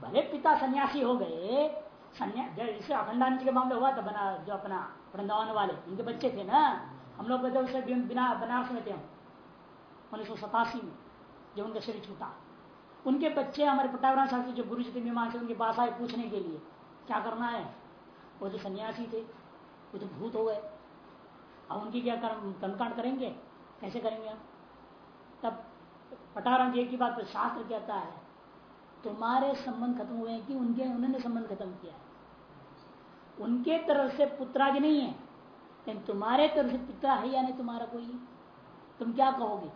भले पिता सन्यासी हो गए जैसे अखंडान जी के मामले हुआ था बना, जो अपना वृंदावन वाले, इनके बच्चे थे ना, हम लोग उसे बिना बनारस में थे हम, उन्नीस सौ सतासी में, जब उनका शरीर छूटा। उनके बच्चे हमारे पटावरा शास्त्री जो गुरु जी थे मीमांस उनके पास आए पूछने के लिए, क्या करना है? वो जो सन्यासी थे, वो तो भूत हो गए। अब उनकी क्या कर्म, कर्मकांड करेंगे? कैसे करेंगे हम? तब पटारा जी की बात पर शास्त्र कहता है, तुम्हारे संबंध खत्म हुए कि उनके, उन्होंने संबंध खत्म किया है? उनके तरफ़ से पुत्रादि नहीं है, लेकिन तुम्हारे तरफ़ से पिता है या नहीं तुम्हारा कोई? तुम क्या कहोगे?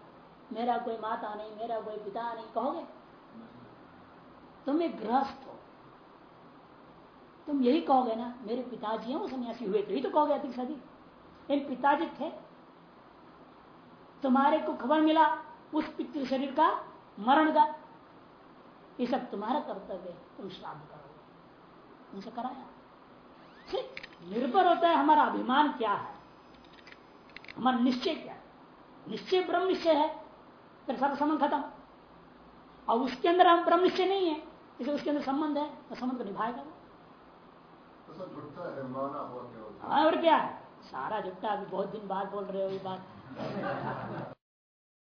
मेरा कोई माता नहीं, मेरा कोई पिता नहीं, कहोगे? तुम एक गृहस्थ हो। तुम यही कहोगे ना, मेरे पिताजी हैं, वो सन्यासी हुए ही तो कहोगे अधिक सदी। इन पिताजी थे। तुम्हारे को खबर मिला, उस पितृ शरीर का मरण का। ये सब तुम्हारा कर्तव्य है, तुम श्राद्ध करोगे। उनसे कराया। निर्भर होता है हमारा अभिमान क्या है। हमारा निश्चय क्या है। निश्चय ब्रह्म निश्चय है। फिर सर्व संबंध खत्म। और उसके अंदर हम ब्रह्म निश्चय नहीं है, इसे उसके अंदर संबंध है तो संबंध को निभाएगा हाँ और क्या? सारा झुट्टा अभी बहुत दिन बाद बोल रहे हो ये बात।